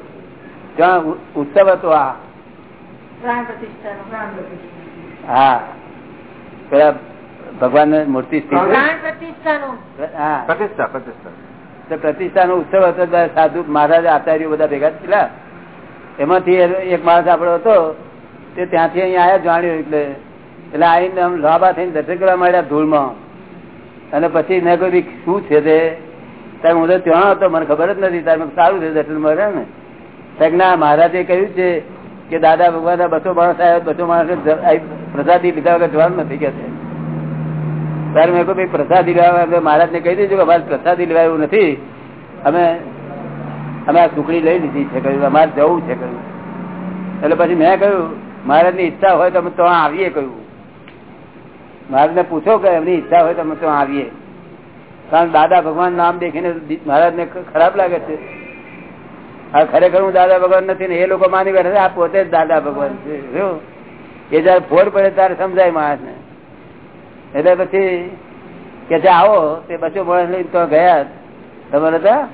ત્યાં ઉત્સવ હતો આ. હા. પેલા ભગવાન મૂર્તિ હા. પ્રતિષ્ઠા પ્રતિષ્ઠા. તો પ્રતિષ્ઠા નો ઉત્સવ હતો સાધુ મહારાજ આચાર્યો બધા ભેગા થયેલા. એમાંથી એક માણસ આપણો હતો, તે ત્યાંથી અહીંયા આયા જાણ્યું એટલે એટલે આવીને આમ લાભા થઈને દર્શન કરવા માંડ્યા ધૂળમાં. અને પછી મેં કહ્યું શું છે તે? સાહેબ હું તો ત્યાં હતો, મને ખબર જ નથી. તારે સારું છે દર્શન મળે ને. સાહેબ ના મહારાજે કહ્યું છે કે, દાદા ભગવાન બસો માણસ આવ્યા, બસો માણસ પ્રસાદી લીધા વગર જવાનું નથી કે છે. ત્યારે મેં કહ્યું પ્રસાદી લેવા મહારાજ ને કહી દીધું કે અમારે પ્રસાદી લેવા એવું નથી. અમે અમે આ ટુકડી લઈ લીધી છે, કહ્યું, અમારે જવું છે, કહ્યું. એટલે પછી મેં કહ્યું મહારાજની ઈચ્છા હોય તો અમે તો આવીએ, કહ્યું. મહારાજ ને પૂછો કે એમની ઈચ્છા હોય તો અમે તો આવીએ. કારણ દાદા ભગવાન નામ દેખીને મહારાજ ખરાબ લાગે છે. આ ખરેખર હું દાદા ભગવાન નથી ને એ લોકો માની બેઠા આ પોતે જ દાદા ભગવાન છે. એ જયારે ફોડ પડે ત્યારે સમજાય માણસ ને એટલે પછી કે જે આવો તે બસો માણસ લઈને તો ગયા તમારે ત્યાં?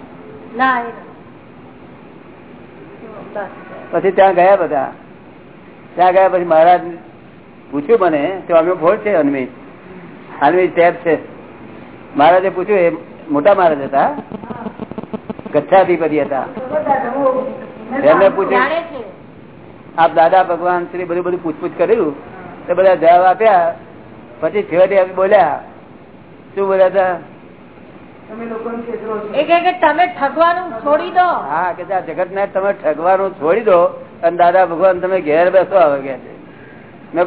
પછી ત્યાં ગયા બધા. ત્યાં ગયા પછી મહારાજ પૂછ્યું મને તો અમે ભોળ છે અનમિત અનમિત ટેપ છે. મહારાજે પૂછ્યું એ મોટા મહારાજ હતા? કચ્છાધિપતિ હતા. એમને પૂછ્યું આપ દાદા ભગવાન શ્રી બધું બધું પૂછપૂછ કર્યું? તો બધા જવાબ આપ્યા પછી છેવટે અમે બોલ્યા શું બોલ્યા હતા? તમે ઠગવાનું છોડી દો. હા કે જગત ને તમે ઠગવાનું છોડી દો અને દાદા ભગવાન તમે ઘેર બેસો આવે કે મેં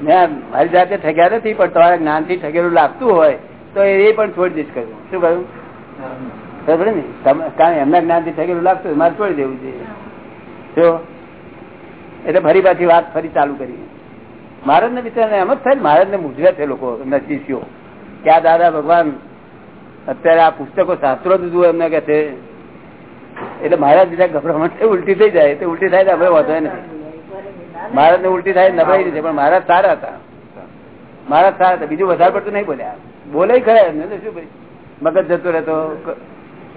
મેં મારી જાતે ઠગ્યા નથી પણ તમારા જ્ઞાનથી ઠગેલું લાગતું હોય તો એ પણ છોડી દઈશ કહ્યું. શું કહ્યું? ખબર ને? તમે કારણ એમના જ્ઞાનથી ઠગેલું લાગતું મારે છોડી દેવું છે. જો એટલે ફરી પાછી વાત ફરી ચાલુ કરી. મહારાજ ને બિચારા એમ જ થાય મહારાજ ને મૂંઝવે છે લોકો, એમના શિષ્યો. કે આ દાદા ભગવાન, અત્યારે આ પુસ્તકો શાસ્ત્રો દીધું એમને કે છે. એટલે મહારાજ બીજા ગભરામણ ઉલટી થઈ જાય. તો ઉલટી થાય તો આપણે વાંધો નથી મહારાજ ને ઉલટી થાય નબળાઈ નથી પણ મહારાજ સારા હતા. મહારાજ સારા હતા. બીજું વધારે પડતું નહીં બોલ્યા. બોલે ખરા એમને શું ભાઈ? મગજ જતો રહેતો.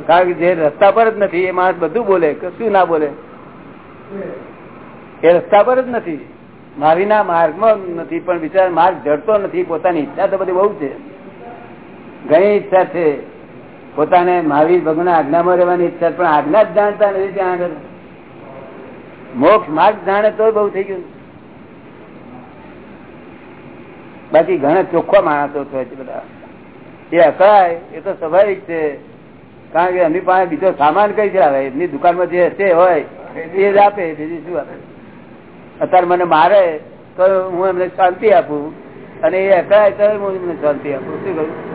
કારણ કે જે રસ્તા પર જ નથી, એ માણસ બધું બોલે. શું ના બોલે. એ રસ્તા પર જ નથી. મારીના માર્ગમાં નથી, પણ વિચાર માર્ગ જડતો નથી, પોતાની ઈચ્છા તો બધી બહુ છે. ઘણી ઈચ્છા છે. પોતાને મહાવીર ભગવાન આજ્ઞામાં રહેવાની ઈચ્છા, પણ આજ્ઞા જ જાણતા નથી ત્યાં આગળ. મોક્ષ માર્ગ જાણે તો બહુ થઈ ગયું. બાકી ઘણા ચોખ્ખા માણસો થયા છે બધા. એ અકળાય, એ તો સ્વાભાવિક છે. કારણ કે એમની પાસે બીજો સામાન કઈ છે? આવે એમની દુકાનમાં જે હશે હોય, એ જ આપે, બીજું શું આપે? અત્યારે મને મારે તો હું એમને શાંતિ આપું. અને એ અકળાય તો હું એમને શાંતિ આપું. શું કહ્યું?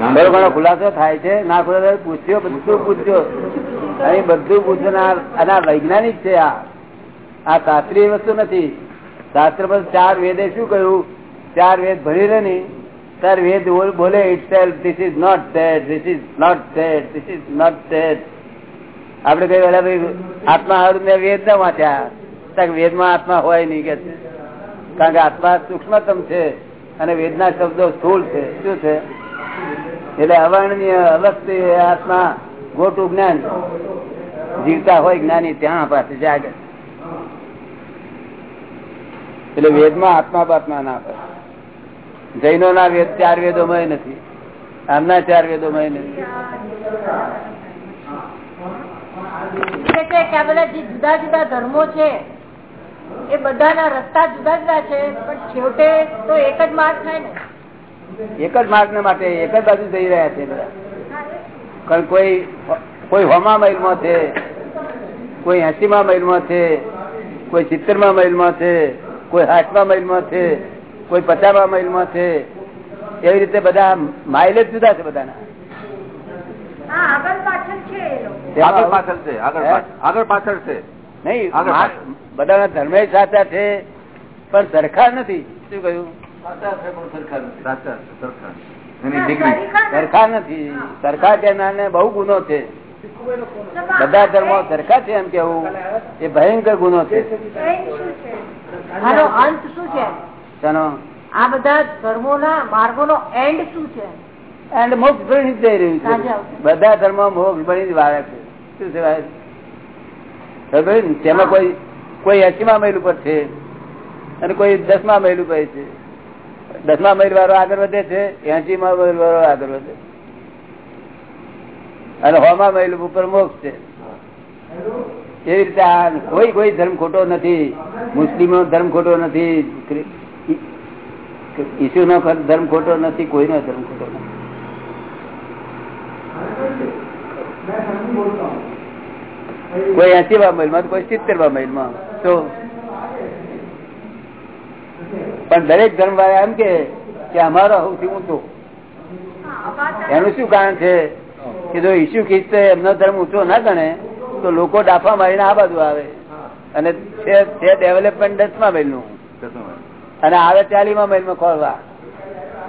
થોડો ઘણો ખુલાસો થાય છે? ના ખુલાસો પૂછ્યો બધું પૂછ્યો અહીં બધું પૂછનાર અને વૈજ્ઞાનિક છે આ. આ શાસ્ત્રીય વસ્તુ નથી. શાસ્ત્ર પર ચાર વેદે શું કહ્યું? ચાર વેદ ભણી રહે ને, ચાર વેદ બોલે itself this is not set this is not set this is not set આપડે કઈ વેલા ભાઈ આત્મા હારું ને વેદ ના વાંચ્યા. વેદમાં આત્મા હોય નહીં કે કારણ કે આત્મા સૂક્ષ્મતમ છે અને વેદના શબ્દો સ્થૂળ છે. શું છે? એટલે અવર્ણનીય અવસ્થિત આત્મા ગોટું જ્ઞાન. જીવતા હોય જ્ઞાની ત્યાં પાસે જાગે. એટલે વેદમાં આત્મા પાત્મા ના હોય. જૈનો ના વેદ ચાર વેદો મય નથી. આમના ચાર વેદો મય નથી જુદા જુદા ધર્મો છે એ બધાના રસ્તા જુદા જુદા છે પણ છેવટે તો એક જ માર્ગ થાય ને. એક જ માર્ગ ને માટે એક જ બાજુ જઈ રહ્યા છે બધા. કારણ કોઈ કોઈ હોમા મહિલમાં છે કોઈ એસી માં મહિલમાં છે કોઈ સિત્તેરમાં મહિલમાં છે કોઈ આઠમા મહિલમાં છે કોઈ પચાસમાં મહિલમાં છે એવી રીતે બધા માઇલેજ જુદા છે બધાના. ધર્મે સાચા છે પણ સરખા નથી. શું કહ્યું? સરખા. નથી. સરખા બહુ ગુનો છે. બધા ધર્મો સરખા છે એમ કેવું? એ ભયંકર ગુનો છે. આનો અંત શું છે? શાનો આ બધા ધર્મોના માર્ગોનો એન્ડ શું છે? એન્ડ મોક્ષ ભણી જઈ રહ્યું છે. બધા ધર્મ મોક્ષ ભણી જ વાળે છે. શું છે? તેમાં કોઈ કોઈ એસીમા મહિલ ઉપર છે અને કોઈ દસમા મહિલ ઉપર છે. દસમા મહિલ વાળો આગળ વધે છે એસી માં મહિલ વાળો આગળ વધે અને હોમા મહિલ ઉપર મોક્ષ છે. એવી રીતે આ કોઈ કોઈ ધર્મ ખોટો નથી. મુસ્લિમો ધર્મ ખોટો નથી. ઈસુ નો ધર્મ ખોટો નથી, કોઈનો ધર્મ ખોટો નથી. કોઈ એસી માં માં કોઈ સિત્તેરમાં માં તો પણ દરેક ધર્મ વાળા એમ કે અમારો સૌથી ઊંચો. એનું શું કારણ છે? કે જો ઈસુ ખ્રિસ્ત એમનો ધર્મ ઊંચો ના ગણે, તો લોકો ડાફા મારીને આ બાજુ આવે. અને ડેવલપમેન્ટ દસમા મહિલનું અને આવે ચાલીમા મહિલમાં ખોલવા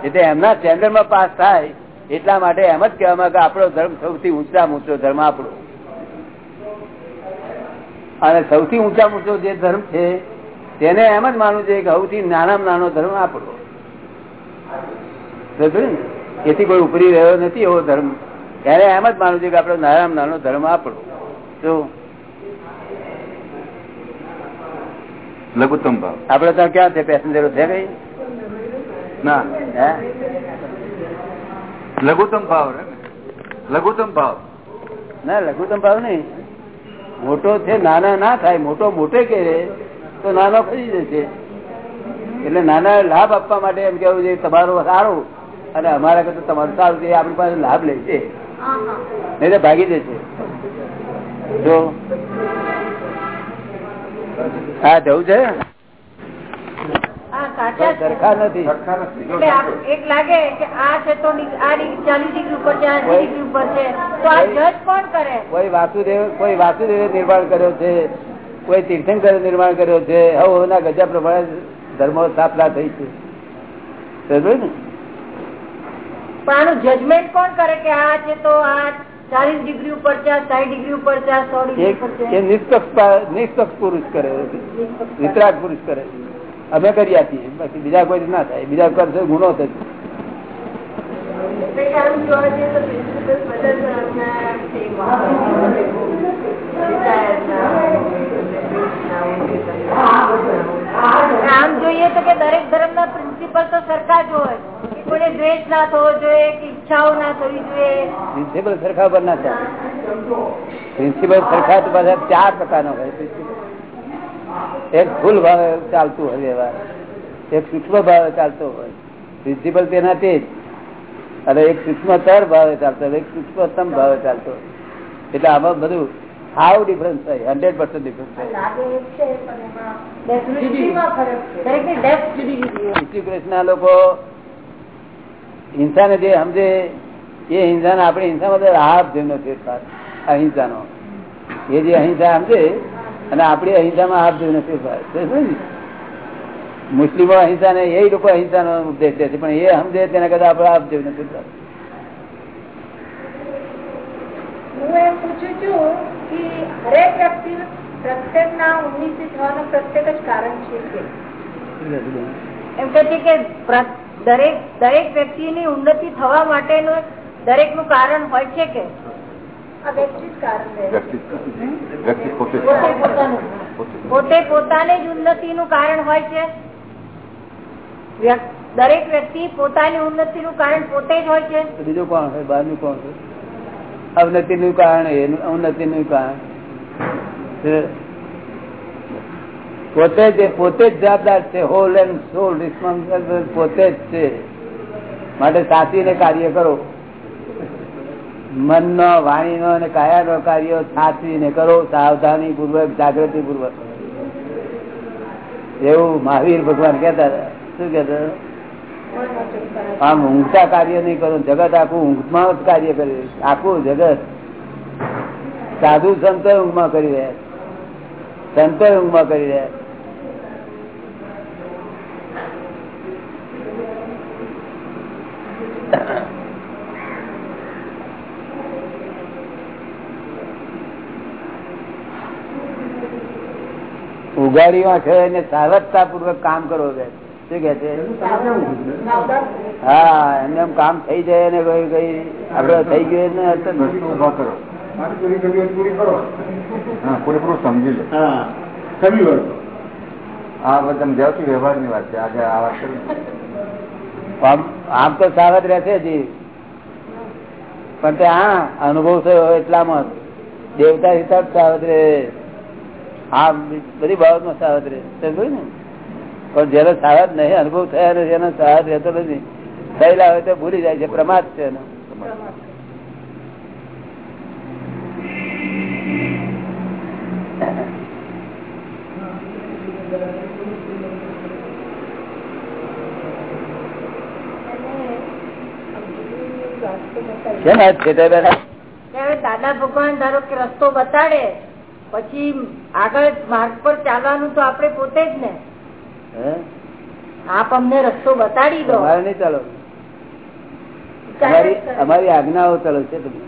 એટલે એમના સ્ટેન્ડર્ડમાં પાસ થાય, એટલા માટે એમ જ કહેવામાં કે આપણો ધર્મ સૌથી ઊંચા ઊંચો ધર્મ આપણો. અને સૌથી ઊંચા ઊંચો જે ધર્મ છે, તેને એમ જ માનવું છે કે સૌથી નાનામાં નાનો ધર્મ આપણો. એથી કોઈ ઉપરી રહ્યો નથી એવો ધર્મ. એને એમ જ માનવું છે કે આપણો નાનામાં નાનો ધર્મ આપણો. જો લઘુત્તમ ભાવ. આપડે ત્યાં ક્યાં છે? પેસેન્જરો છે કઈ? ના. હે? લઘુત્તમ ભાવ લઘુત્તમ ભાવ. ના લઘુત્તમ ભાવ નહીં. મોટો છે નાના ના થાય. મોટો મોટે કે તો નાનો ખરી જશે. એટલે નાના લાભ આપવા માટે એમ કેવું છે તમારો સારું. અને અમારા કરતા તમારું સારું છે આપણી પાસે લાભ લે છે. હા હા. નહીં તો ભાગી જશે. જો હા જવું છે? હા સાચા જ છે. સરખા નથી. સરખા નથી. જો એટલે આપ- એક લાગે કે આ છે તો ડિગ- આ ડિગ- ચાલીસ ડિગ્રી ઉપર છે આ એંસી ડિગ્રી ઉપર છે. તો આ જજ કોણ કરે? કોઈ વાસુદેવ નિર્માણ કર્યો છે? કોઈ તીર્થંકરે નિર્માણ કર્યો છે? હવના ગજા પ્રમાણે ધર્મો સ્થાપના થઈ છે. ને? પણ આનું જજમેન્ટ કોણ કરે કે આ છે તો આ ચાલીસ ડિગ્રી ઉપર ડિગ્રી ઉપર એ નિષ્પક્ષ પુરુષ કરે વિતરાગ પુરુષ કરે અમે કરી આપીએ બાકી બીજા કોઈ ના થાય બીજા કરશે ગુનો થશે આમ જોઈએ તો કે દરેક ધર્મ ના પ્રિન્સિપલ તો સરખા જ હોય કોઈને દ્વેષ ના થવો જોઈએ ઈચ્છાઓ ના થવી જોઈએ. પ્રિન્સિપલ સરખા પર ના ચાલે. પ્રિન્સિપલ સરખા તો પાછા ચાર પ્રકારના હોય. એક ફૂલ ભાવે ચાલતું હોય વ્યવહાર. એક સૂક્ષ્મ ભાવે ચાલતો હોય. પ્રિન્સિપલ તેના તે જ. અને એક સૂક્ષ્મતર ભાવે ચાલતો હોય. એક સૂક્ષ્મતમ ભાવે ચાલતો હોય. એટલે આમાં બધું હાવ ડિફરન્સ થાય. હંડ્રેડ પર્સન્ટ ડિફરન્સ થાય. શ્રી કૃષ્ણ લોકો હિંસાને જે સમજે એ હિંસાને આપણી હિંસામાં તો રાહત જેમનો ફેરફાર અહિંસાનો. એ જે અહિંસા સમજે અને આપણી અહિંસામાં હાથ જેમનો ફેરફાર મુસ્લિમો અહિંસા ને એ લોકો અહિંસાનો ઉપદેશ દે છે પણ એ સમજે તેના કરતા આપણે હાફ જેવનો ફેરફાર હું એમ પૂછું છું કે હરેક વ્યક્તિ પ્રત્યેકના ઉન્નતિ થવાનું પ્રત્યેક જ કારણ છે એમ કે છે કે પ્ર- દરેક દરેક વ્યક્તિની ઉન્નતિ થવા માટેનું દરેકનું કારણ હોય છે કે આ વ્યક્તિ જ કારણ છે. વ્યક્તિ વ્યક્તિ પોતે પોતાનું. પોતે. પોતે પોતાને જ ઉન્નતિનું કારણ હોય છે દરેક વ્યક્તિ પોતાની ઉન્નતિ નું કારણ પોતે જ હોય છે બીજું કોણ છે બહારનું કોણ છે અવનતિ નું કારણ ઉન્નતિ નું કારણ છે. પોતે જ પોતે જ જવાબદાર છે. હોલ એન્ડ સોલ રિસ્પોન્સિબલ પોતે જ છે. માટે સાચીને કાર્ય કરો. મનનો, વાણીનો અને કાયાનો કાર્યો સાચવીને કરો. સાવધાની પૂર્વક, જાગૃતિ પૂર્વક. એવું મહાવીર ભગવાન કેતા શું કેતા આમ ઊંઘતા કાર્ય નહીં કરું. જગત આખું ઊંઘમાં જ કાર્ય કરે આખું જગત. સાધુ સંતો ઊંઘમાં કરી રહ્યા. સંતો ઊંઘમાં કરી રહ્યા છે. એને સાવધતા પૂર્વક કામ કરવો છે. શું કે છે? હા એમને એમ કામ થઈ જાય ને કઈ કઈ આપડે થઈ ગયું ને અર્થ જ નથી. પ્રશ્ન ઊભા કરો. હા પૂરેપૂરું સમજી લો. હા બધા તમે જાઓ છો વ્યવહારની વાત છે. આજે આ વાત કરી. આમ તો સાવધ રહેશે જીવ પણ તે હા, અનુભવ થયો એટલામાં. દેવતા હિસાબ સાવધ રહે. આ બધી બાબતમાં સાવધ રહે. સમજ્યું ને? પણ જેનો સાવધ નહીં, અનુભવ થયા નથી, એનો સાવધ રહેતો નથી. થયેલા હોય તો ભૂલી જાય છે, પ્રમાદ છે એનો કેમ આ છેટે બેઠા ત્યારે દાદા ભગવાન ધારો કે રસ્તો બતાડે પછી આગળ માર્ગ પર ચાલવાનું તો આપડે પોતે જ ને. આપ અમને રસ્તો બતાડી દો. તમારે નહીં ચાલો. અમારી આજ્ઞાઓ ચાલુ છે તમને.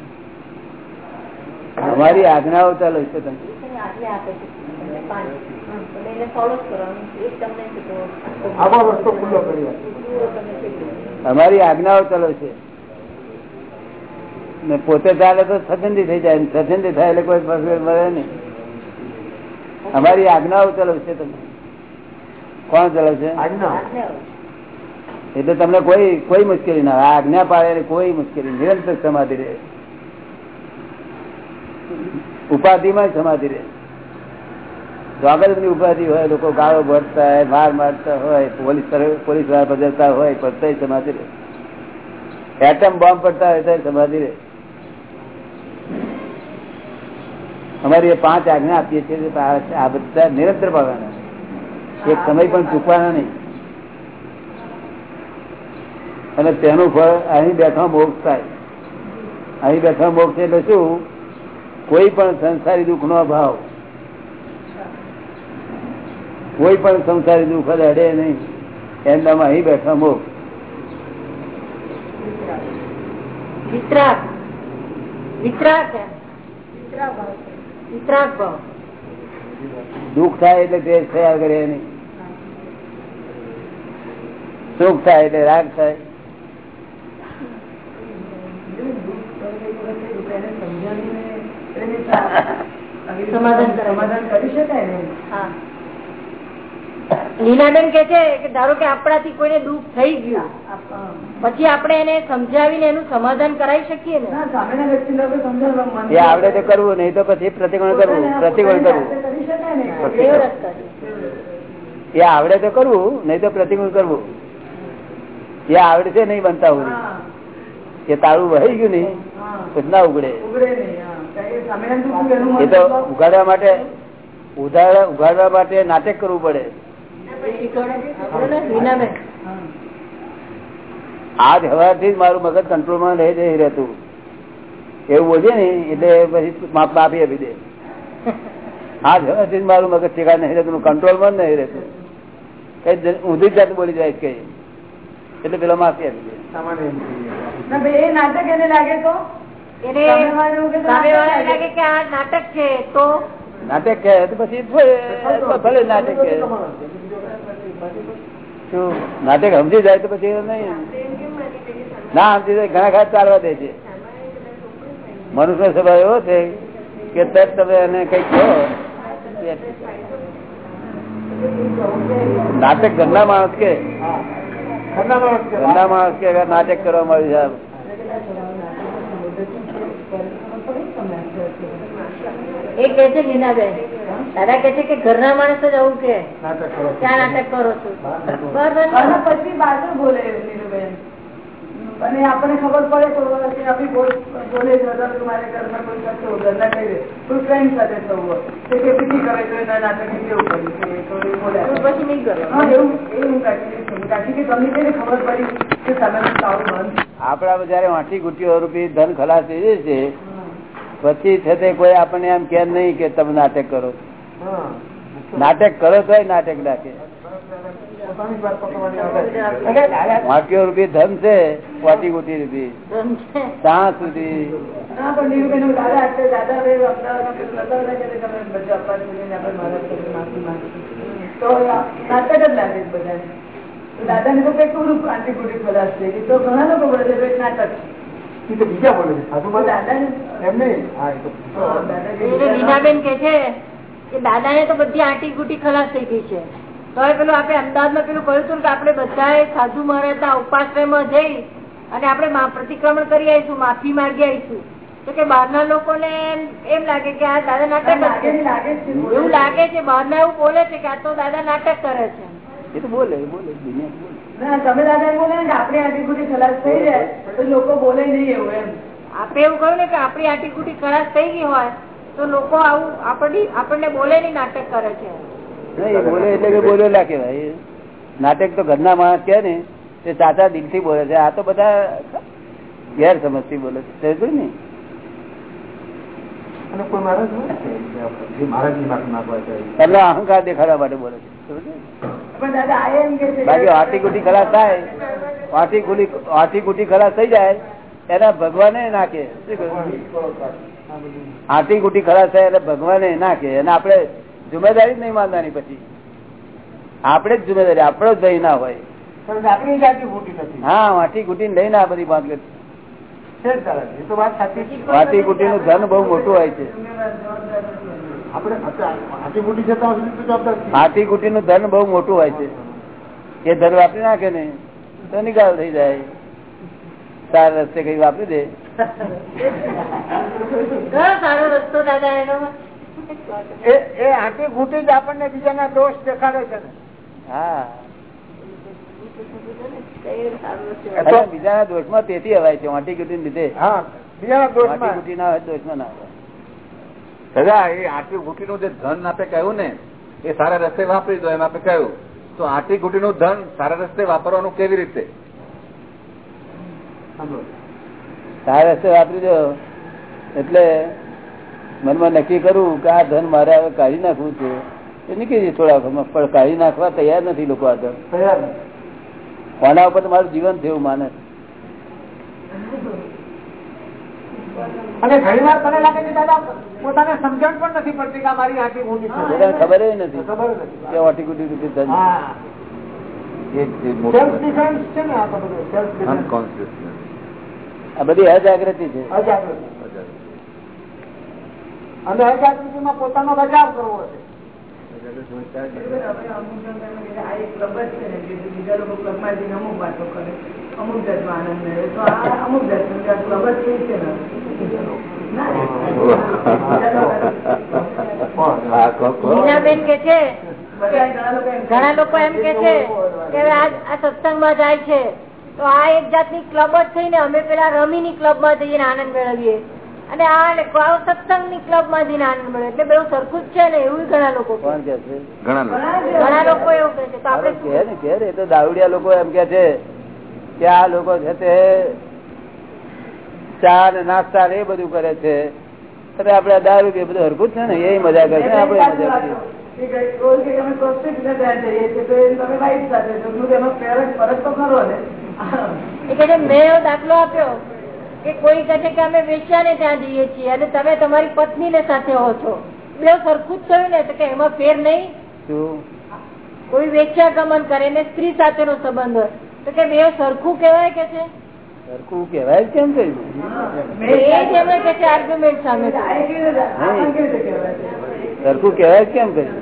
અમારી આજ્ઞાઓ ચાલુ છે તમને. અમારી આજ્ઞાઓ ચાલુ છે. ને પોતે ચાલે તો સચંદી થઈ જાય. સચંદી થાય એટલે કોઈ ફરફેર મળે નહીં. અમારી આજ્ઞાઓ ચલાવશે તમે કોણ ચાલે છે? આજ્ઞા. આજ્ઞા હોય. એટલે તમને કોઈ કોઈ મુશ્કેલી ના આવે. આજ્ઞા પાડે કોઈ મુશ્કેલી નિરંતર સમાધિ રહે. ઉપાધિમાં સમાધિ રહે. સ્વાગતની ઉપાધિ હોય લોકો ગાળો ભરતા હોય માર મારતા હોય પોલીસ પોલીસવાળા બદલતા હોય પડતા સમાધિ રહે. એટમ બોમ્બ પડતા હોય તો સમાધિ રહે. અમારી એ પાંચ આજ્ઞા આપીએ છીએ આ- બધા નિરંતર પાડવાના એક સમય પણ ચૂકવાના નહીં. અને તેનું ફળ અહીં બેઠા મોક્ષ થાય. અહીં બેઠા મોક્ષ એટલે શું? કોઈ પણ સંસારી દુઃખ નો અભાવ. કોઈ પણ સંસારી દુઃખ અડે નહીં. એમનામાં અહીં બેઠા મોક્ષ. વિતરાગ. વિતરાગ. વિતરાગ. ભાવ દુઃખ થાય એટલે દ્વેષ થયા કરે નહીં સુખ થાય એટલે રાગ થાય. સમાધાન કરી. શકાય ને? હા કે છે કે ધારો કે આપણાથી કોઈને દુઃખ થઈ ગયું પછી આપણે એને સમજાવીને એનું સમાધાન કરાવી શકીએ ને. એ આવડે તો કરવું નહીં તો પછી પ્રતિકોણ કરવું પ્રતિકોણ કરવું. એ આવડે તો કરવું નહીં તો પ્રતિકોણ કરવું. એ આવડે છે નહીં બનતા હોય. હા, એ તાળું વહી ગયું નહીં. પછી ના ઉગડે. કે એ તો ઉગાડવા માટે ઉધાર ઉગાડવા માટે નાટક કરવું પડે. આજ હવાથી જ મારું મગજ કંટ્રોલમાં રહી નહીં રહેતું એવું બોલીએ ને એટલે પછી માપ આપી આપી દે આજ હવાથી જ મારું મગજ ટેકા નહીં રહેતું કંટ્રોલમાં નહીં રહેતું કઈ ઊંધી જ જાત બોલી જાય કઈ એટલે પેલો માફી આપી દે સામાન્ય નાટક એને લાગે તો કે નાટક કે છે તો નાટક કહે પછી ભલે- નાટક શું નાટક સમજી જાય તો પછી નહીં. ના સમજી જાય ઘણા ખાસ ચાલવા દે છે. મનુષ્ય સ્વભાવ એવો છે કે તરત તમે એને કઈ કહો. નાટક ઘરના માણસ કે. હા. માણસ કે, નાટક માણસ કે નાટક કરવા મળ્યું એ કે છે દાદા કે છે કે ઘરના માણસો જ આવું કે ક્યાં નાટક કરો છો? પછી બાજુ બોલે નીરુબેન. અને આપણને ખબર પડે તો આપણી બોલે છે ઘરમાં કોઈ કરતો ઘરના કહી કોઈ ફ્રેન્ડ સાથે થવું હોય કે પીટી કરે તો એના નાટક કેવું કર્યું કે થોડી તો બોલ્યા પછી નહીં કરો. એવું એવું કાઢી છું કાઢી કે તમને કેવી ખબર પડી કે તમે સારું બંધ. આપડા જયારે વાંચી ગુટીઓ રૂપી ધન ખલાસ થઈ જાય છે પછી છે કોઈ આપણને એમ કે નહીં કે તમે નાટક કરો. હા. નાટક કરો તો નાટક રૂપી ધન છે વાટી ગુટી રૂપી. ત્યાં સુધી હું દાદા ને. તો કંઈક થોડું ગઈ તો ઘણા લોકો બોલે છે નાટક. એ તો બીજા બોલે છે. સાધુ બોલે દાદાને એમ નહીં? હા એ તો દાદા જે એટલે લીનાબેન કે છે. કે દાદાને તો બધી આંટી ગુટી ખલાસ થઈ ગઈ છે. તો હવે પેલું આપણે અમદાવાદમાં પેલું કહ્યું હતું કે આપણે બધા સાધુ મહારાજના ઉપાશ્રયમાં જઈ અને આપણે પ્રતિક્રમણ કરી આવીશું માફી માંગી આવીશું. તો કે બહારના લોકોને એમ એમ લાગે કે આ દાદા નાટક જ લાગે છે. ને ના એવું લાગે છે બહારના એવું બોલે છે કે આ તો દાદા નાટક કરે છે. એ તો બોલે બોલે ના તમે દાદા બોલે ને કે આપણે આંટીકુટી ખલાસ થઈ જાય તો લોકો બોલે નહીં એવું એમ. આપણે એવું કહ્યું ને કે આપણી આંટી ગુટી ખલાસ થઈ ગઈ હોય તો લોકો આવું આપણને આપણને બોલે નહીં નાટક કરે છે. બોલે એટલે કે બોલે ના કહેવાય. નાટક તો ઘરના માણસ કે ને તે સાચા દિલથી બોલે છે. આ તો બધા ગેરસમજથી બોલે છે. ને અને કોઈ મહારાજ હોય છે જે મહારાજની વાત નાખવા જાય એમનો અહંકાર દેખાડવા માટે બોલે છે. સમજ્યું? પણ દાદા આ એમ કે છે કે- બાકી વાટી ગુટી ખલાસ થાય. વાટી ગુટી વાટી ગુટી ખલાસ થઈ જાય. એના ભગવાને નાખે? આટી કુટી ખરાબ થાય એટલે ભગવાને નાખે અને આપણે જુમેદારી જ નહીં માનવાની પછી. આપણે જ જુમેદારી આપણો જ ભય ના હોય. હા વાટી કુટી લઈ ના બધી છે. વાટી કુટી નું ધન બહુ મોટું હોય છે. હાથી કુટી નું ધન બહુ મોટું હોય છે. એ ધન વાપરી નાખે ને તો નિકાલ થઈ જાય. સારા રસ્તે કઈ વાપરી દે. સારો રસ્તો દાદા એનો. એ એ આટી ઘૂંટી જ આપણને બીજાના દોષ દેખાડે છે ને. હા. એ સારો રસ્તો. અને તેથી હવાય છે વાટી કુટી લીધે. હા બીજાના વાટી દોષમાં કુટી ના હોય તો દોષમાં ના હોય દાદા એ આટી ઘૂંટીનું જે ધન આપે કહ્યું ને એ સારા રસ્તે વાપરી દો એમ આપે કહ્યું. તો આટી ઘૂંટીનું ધન સારા રસ્તે વાપરવાનું કેવી રીતે? સારા રસ્તે વાપરી દો એટલે મનમાં નક્કી કરું કે આ ધન મારે હવે કાઢી નાખવું છે. એ નીકળી જાય થોડા વખતમાં. પણ કાઢી નાખવા તૈયાર નથી લોકો આ ધન. કોના ઉપર મારું જીવન થયું માને. અને ઘણી વાર મને લાગે છે દાદા પોતાને સમજણ પણ નથી પડતી કે મારી આંટી મોટી ખબર નથી. ખબર નથી. કે વાટી કુટી કુટી ધન હા. એ જ સેલ્ફ ડિફેન્સ છે ને આ બધું. સેલ્ફ ડિફેન્સ અનકોન્શિયસનેસ આ બધી અજાગૃતિ છે. અને અજાગૃતિમાં પોતાનો બચાવ કરવો છે. બીજા લોકો ક્લબમાં જઈને અમુક જાતનો આનંદ મેળવે તો આ અમુક જાતનું ક્લબ જ છે. મીનાબેન કે છે ઘણા લોકો એમ ઘણા લોકો એમ કે છે કે આ સત્સંગમાં જાય છે. તો આ એક જાતની ક્લબ જ થઈને અમે પેલા રમીની ક્લબમાં જઈને આનંદ મેળવીએ. અને આ સત્સંગની ક્લબમાં જઈને આનંદ મેળવીએ. એટલે બેઉ સરખું જ છે ને એવું ઘણા લોકો ઘણા લોકો. ઘણા લોકો એવું કહે છે. તો આપણે કે એ તો દાવડિયા લોકો એમ કે છે કે આ લોકો છે તે ચા ને નાસ્તા એ બધું કરે છે. અરે આપડે દારૂ કે બધું હરકું છે ને એ મજા કરે છે આપડે મજા કરીએ. કે રોજ કે અમે પ્રોસ્પેક્ટ ને ત્યાં જઈએ છીએ તો એ તમે વાઈફ સાથે હું એમાં ફેરક ફરક તો ખરો ને. મેં એવો દાખલો આપ્યો કે કોઈ કહે કે અમે વેચ્યાને ત્યાં જઈએ છીએ અને તમે તમારી પત્નીને સાથે હો છો. બે સરખું જ થયું ને તો કે એમાં ફેર નહીં. કોઈ વેચ્યા ગમન કરે ને સ્ત્રી સાથેનો સંબંધ હોય. તો કે બે સરખું કેવાય કે છે? સરખું કેવાય કેમ કહ્યું એ કેવાય કે છે આર્ગ્યુમેન્ટ સામે. સરખું એ કેવી રીતે આપણને કેવી રીતે કહેવાય છે હરકું કહેવાય જ કેમ કર્યું?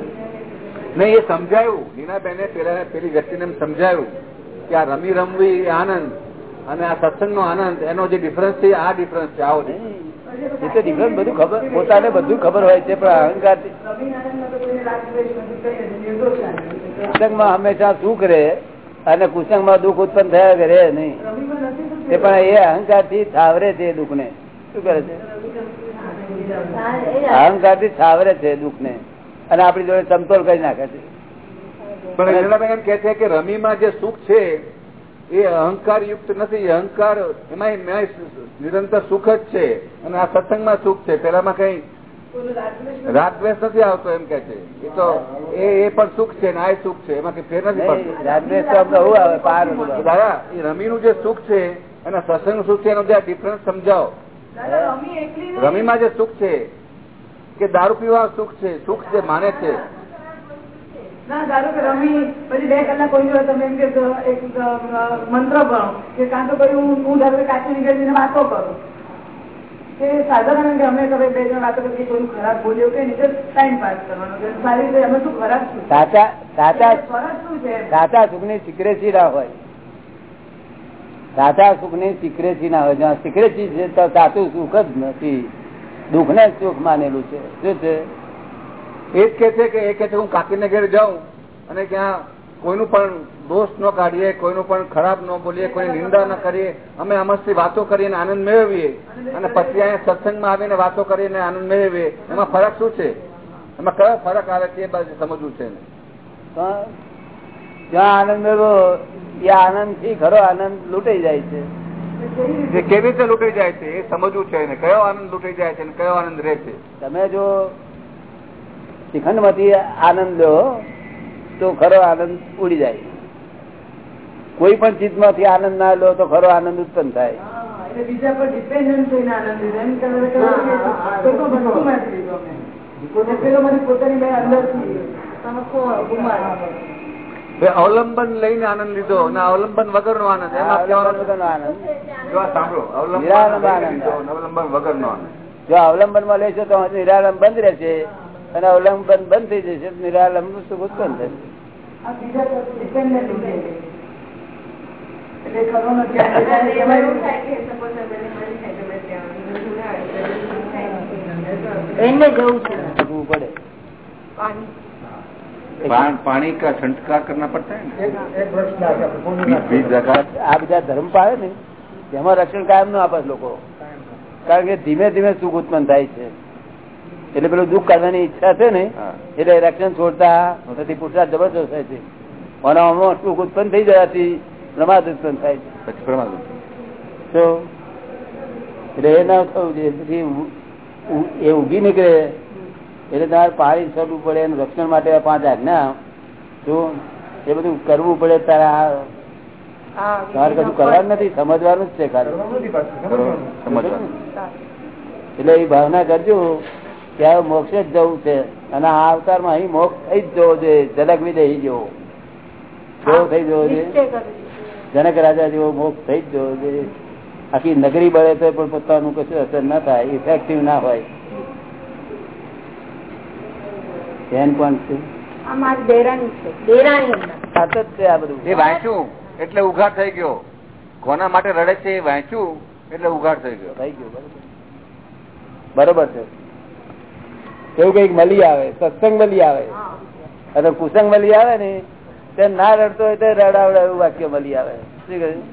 નહીં એ સમજાયું. નીનાબેને પેલા પેલી વ્યક્તિને સમજાયું. કે આ રમી રમવી આનંદ અને આ સત્સંગનો આનંદ એનો જે ડિફરન્સ છે આ ડિફરન્સ છે આવો difference. એ તો ડિફરન્સ બધું ખબર પોતાને બધું ખબર હોય છે પણ અહંકાર. કુસંગમાં હંમેશા સુખ રહે અને કુસંગમાં દુઃખ ઉત્પન્ન થયા કે નહીં નહીં. નથી તે પણ એ અહંકારથી છાવરે છે દુઃખ ને શું કરે છે? અહંકારથી છાવરે છે દુઃખ ને અને આપણી જોડે સમતોલ કરી નાખે છે. પણ એમ કે છે કે રમીમાં જે સુખ છે એ અહંકાર યુક્ત નથી અહંકાર એમાં નિરંતર સુખ જ છે. અને આ સત્સંગમાં સુખ છે. પેલામાં કઈ કોઈનું રાગ દ્વેષ રાગ દ્વેષ નથી આવતો એમ કે છે. એ તો એ એ પણ સુખ છે ને આ સુખ છે. એમાં કઈ ફેર નથી પડતો. રાગદ્વેષ આવે. દાદા એ રમીનું જે સુખ છે અને સત્સંગ સુખ છે એનો જે ડિફરન્સ સમજાવો. રમી એકલી રમીમાં જે સુખ છે કે દારૂ પીવા સુખ છે સુખ જે માને છે. ના ધારો કે રમી પછી બે કલાક કોઈ જોડે તમે એમ કે એક મંત્ર ભણો કે કાં તો કોઈ હું હું ધારો કે કાચી નીકળીને વાતો કરું. કે સાધારણ કે અમે તમે બે જણ વાતો કરીએ કોઈનું ખરાબ બોલ્યું કે નીચે ટાઈમ પાસ કરવાનો. સારી રીતે અમે શું ખરાબ શું? સાચા સાચા ફરક શું છે સાચા સુખની સિક્રેસી ના હોય. સાચા સિક્રેસી ના હોય. જ્યાં સિક્રેસી છે તો સાચું સુખ જ નથી. દુઃખ ને સુખ માનેલું છે. શું છે? એ જ કે છે કે એ કે છે હું કાકીને ઘેર જાઉં અને ત્યાં કોઈનું પણ દોષ ન કાઢીએ કોઈનું પણ ખરાબ ન બોલીએ કોઈ નિંદા ન કરીએ અમે અમસ્તી વાતો કરીને આનંદ મેળવીએ. અને પછી અહીંયા સત્સંગમાં આવીને વાતો કરીને આનંદ મેળવીએ. એમાં ફરક શું છે? એમાં કયો ફરક આવે છે એ બાજુ સમજવું છે જ્યાં આનંદ મેળવો એ આનંદથી ખરો આનંદ લૂંટાઈ જાય છે. જે કેવી રીતે લૂંટાઈ જાય છે એ સમજવું છે કયો આનંદ લૂંટાઈ જાય છે અને કયો આનંદ રહે છે? તમે જો શ્રીખંડમાંથી આનંદ લો તો ખરો આનંદ ઉડી જાય. કોઈ પણ ચીજમાંથી આનંદ ના લો તો ખરો આનંદ ઉત્પન્ન થાય. અવલંબન લઈને આનંદ લીધો અને અવલંબન વગરનો આનંદ. એમ આપ કહેવાનું છે. વગરનો આનંદ. જો આ સાંભળો અવલંબન વગર નો આનંદ. જો અવલંબનમાં લેશો તો નિરાલંબ બંધ રહેશે. અને અવલંબન બંધ થઈ જશે નિરાલંબ સુખ ઉત્પન્ન થશે. પાણી. કા છંટકાર કરના પડતા આ બધા ધર્મ પાડે ને એમાં રક્ષણ કાયમ નો આપે લોકો. કારણ કે ધીમે ધીમે સુખ ઉત્પન્ન થાય છે. એટલે પેલું દુઃખ કાઢવાની ઈચ્છા છે ને એટલે રક્ષણ છોડતા પછી પુરુષાર્થ જબરજસ્ત થાય છે. અને સુખ ઉત્પન્ન થઈ જવાથી પ્રમાદ ઉત્પન્ન થાય છે. પછી પ્રમાદ તો એટલે એ ના થવું જોઈએ. પછી એ ઊભી નીકળે એટલે તમારે પાણી છોડવું પડે એનું રક્ષણ માટે પાંચ આજ્ઞા શું એ બધું કરવું પડે તારા તમારે કશું કરવાનું નથી સમજવાનું જ છે એટલે એ ભાવના કરજો હવે મોક્ષ જ જવું છે? અને આ અવતારમાં અહીં મોક્ષ થઈ જ જવો જોઈએ જનક વિજય જેવો કેવો થઈ જવો જોઈએ? જનક રાજા જેવો મોક્ષ થઈ જ જવો જોઈએ. આખી નગરી બળે તો પણ પોતાનું કશું અસર ના થાય ઇફેક્ટિવ ના હોય. ધ્યાન કોણ છે? છે આ બધું. એ વાંચ્યું એટલે ઉઘાડ થઈ ગયો. કોના માટે રડે છે એ વાંચ્યું એટલે ઉઘાડ થઈ ગયો. થઈ ગયું બરોબર. બરોબર છે. એવું કંઈક મળી આવે સત્સંગ મળી આવે. અને કુસંગ મળી આવે ને તે ના રડતો હોય તો રડાવડે એવું વાક્ય મળી આવે. શું કહ્યું?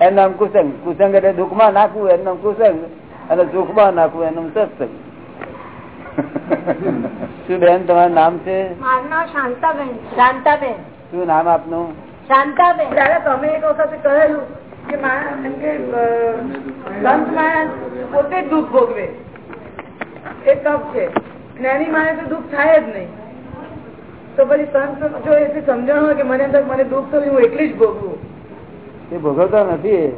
એનું નામ કુસંગ. કુસંગ એટલે દુઃખમાં નાખવું એનું નામ કુસંગ. અને સુખમાં નાખવું એનું સત્સંગ. શું બેન તમારું નામ છે? શાંતાબેન. શાંતાબેન. શું નામ આપનું? શાંતાબેન. દાદા તમે એક વખત કહેલું કે માણસ એમ પોતે દુઃખ ભોગવે. એ તપ છે. જ્ઞાની તો દુઃખ થાય જ નહીં. તો પછી સંત જો એથી સમજણ હોય કે મને અંદર મને દુઃખ થયું, હું એટલી જ ભોગવું. એ ભોગવતા નથી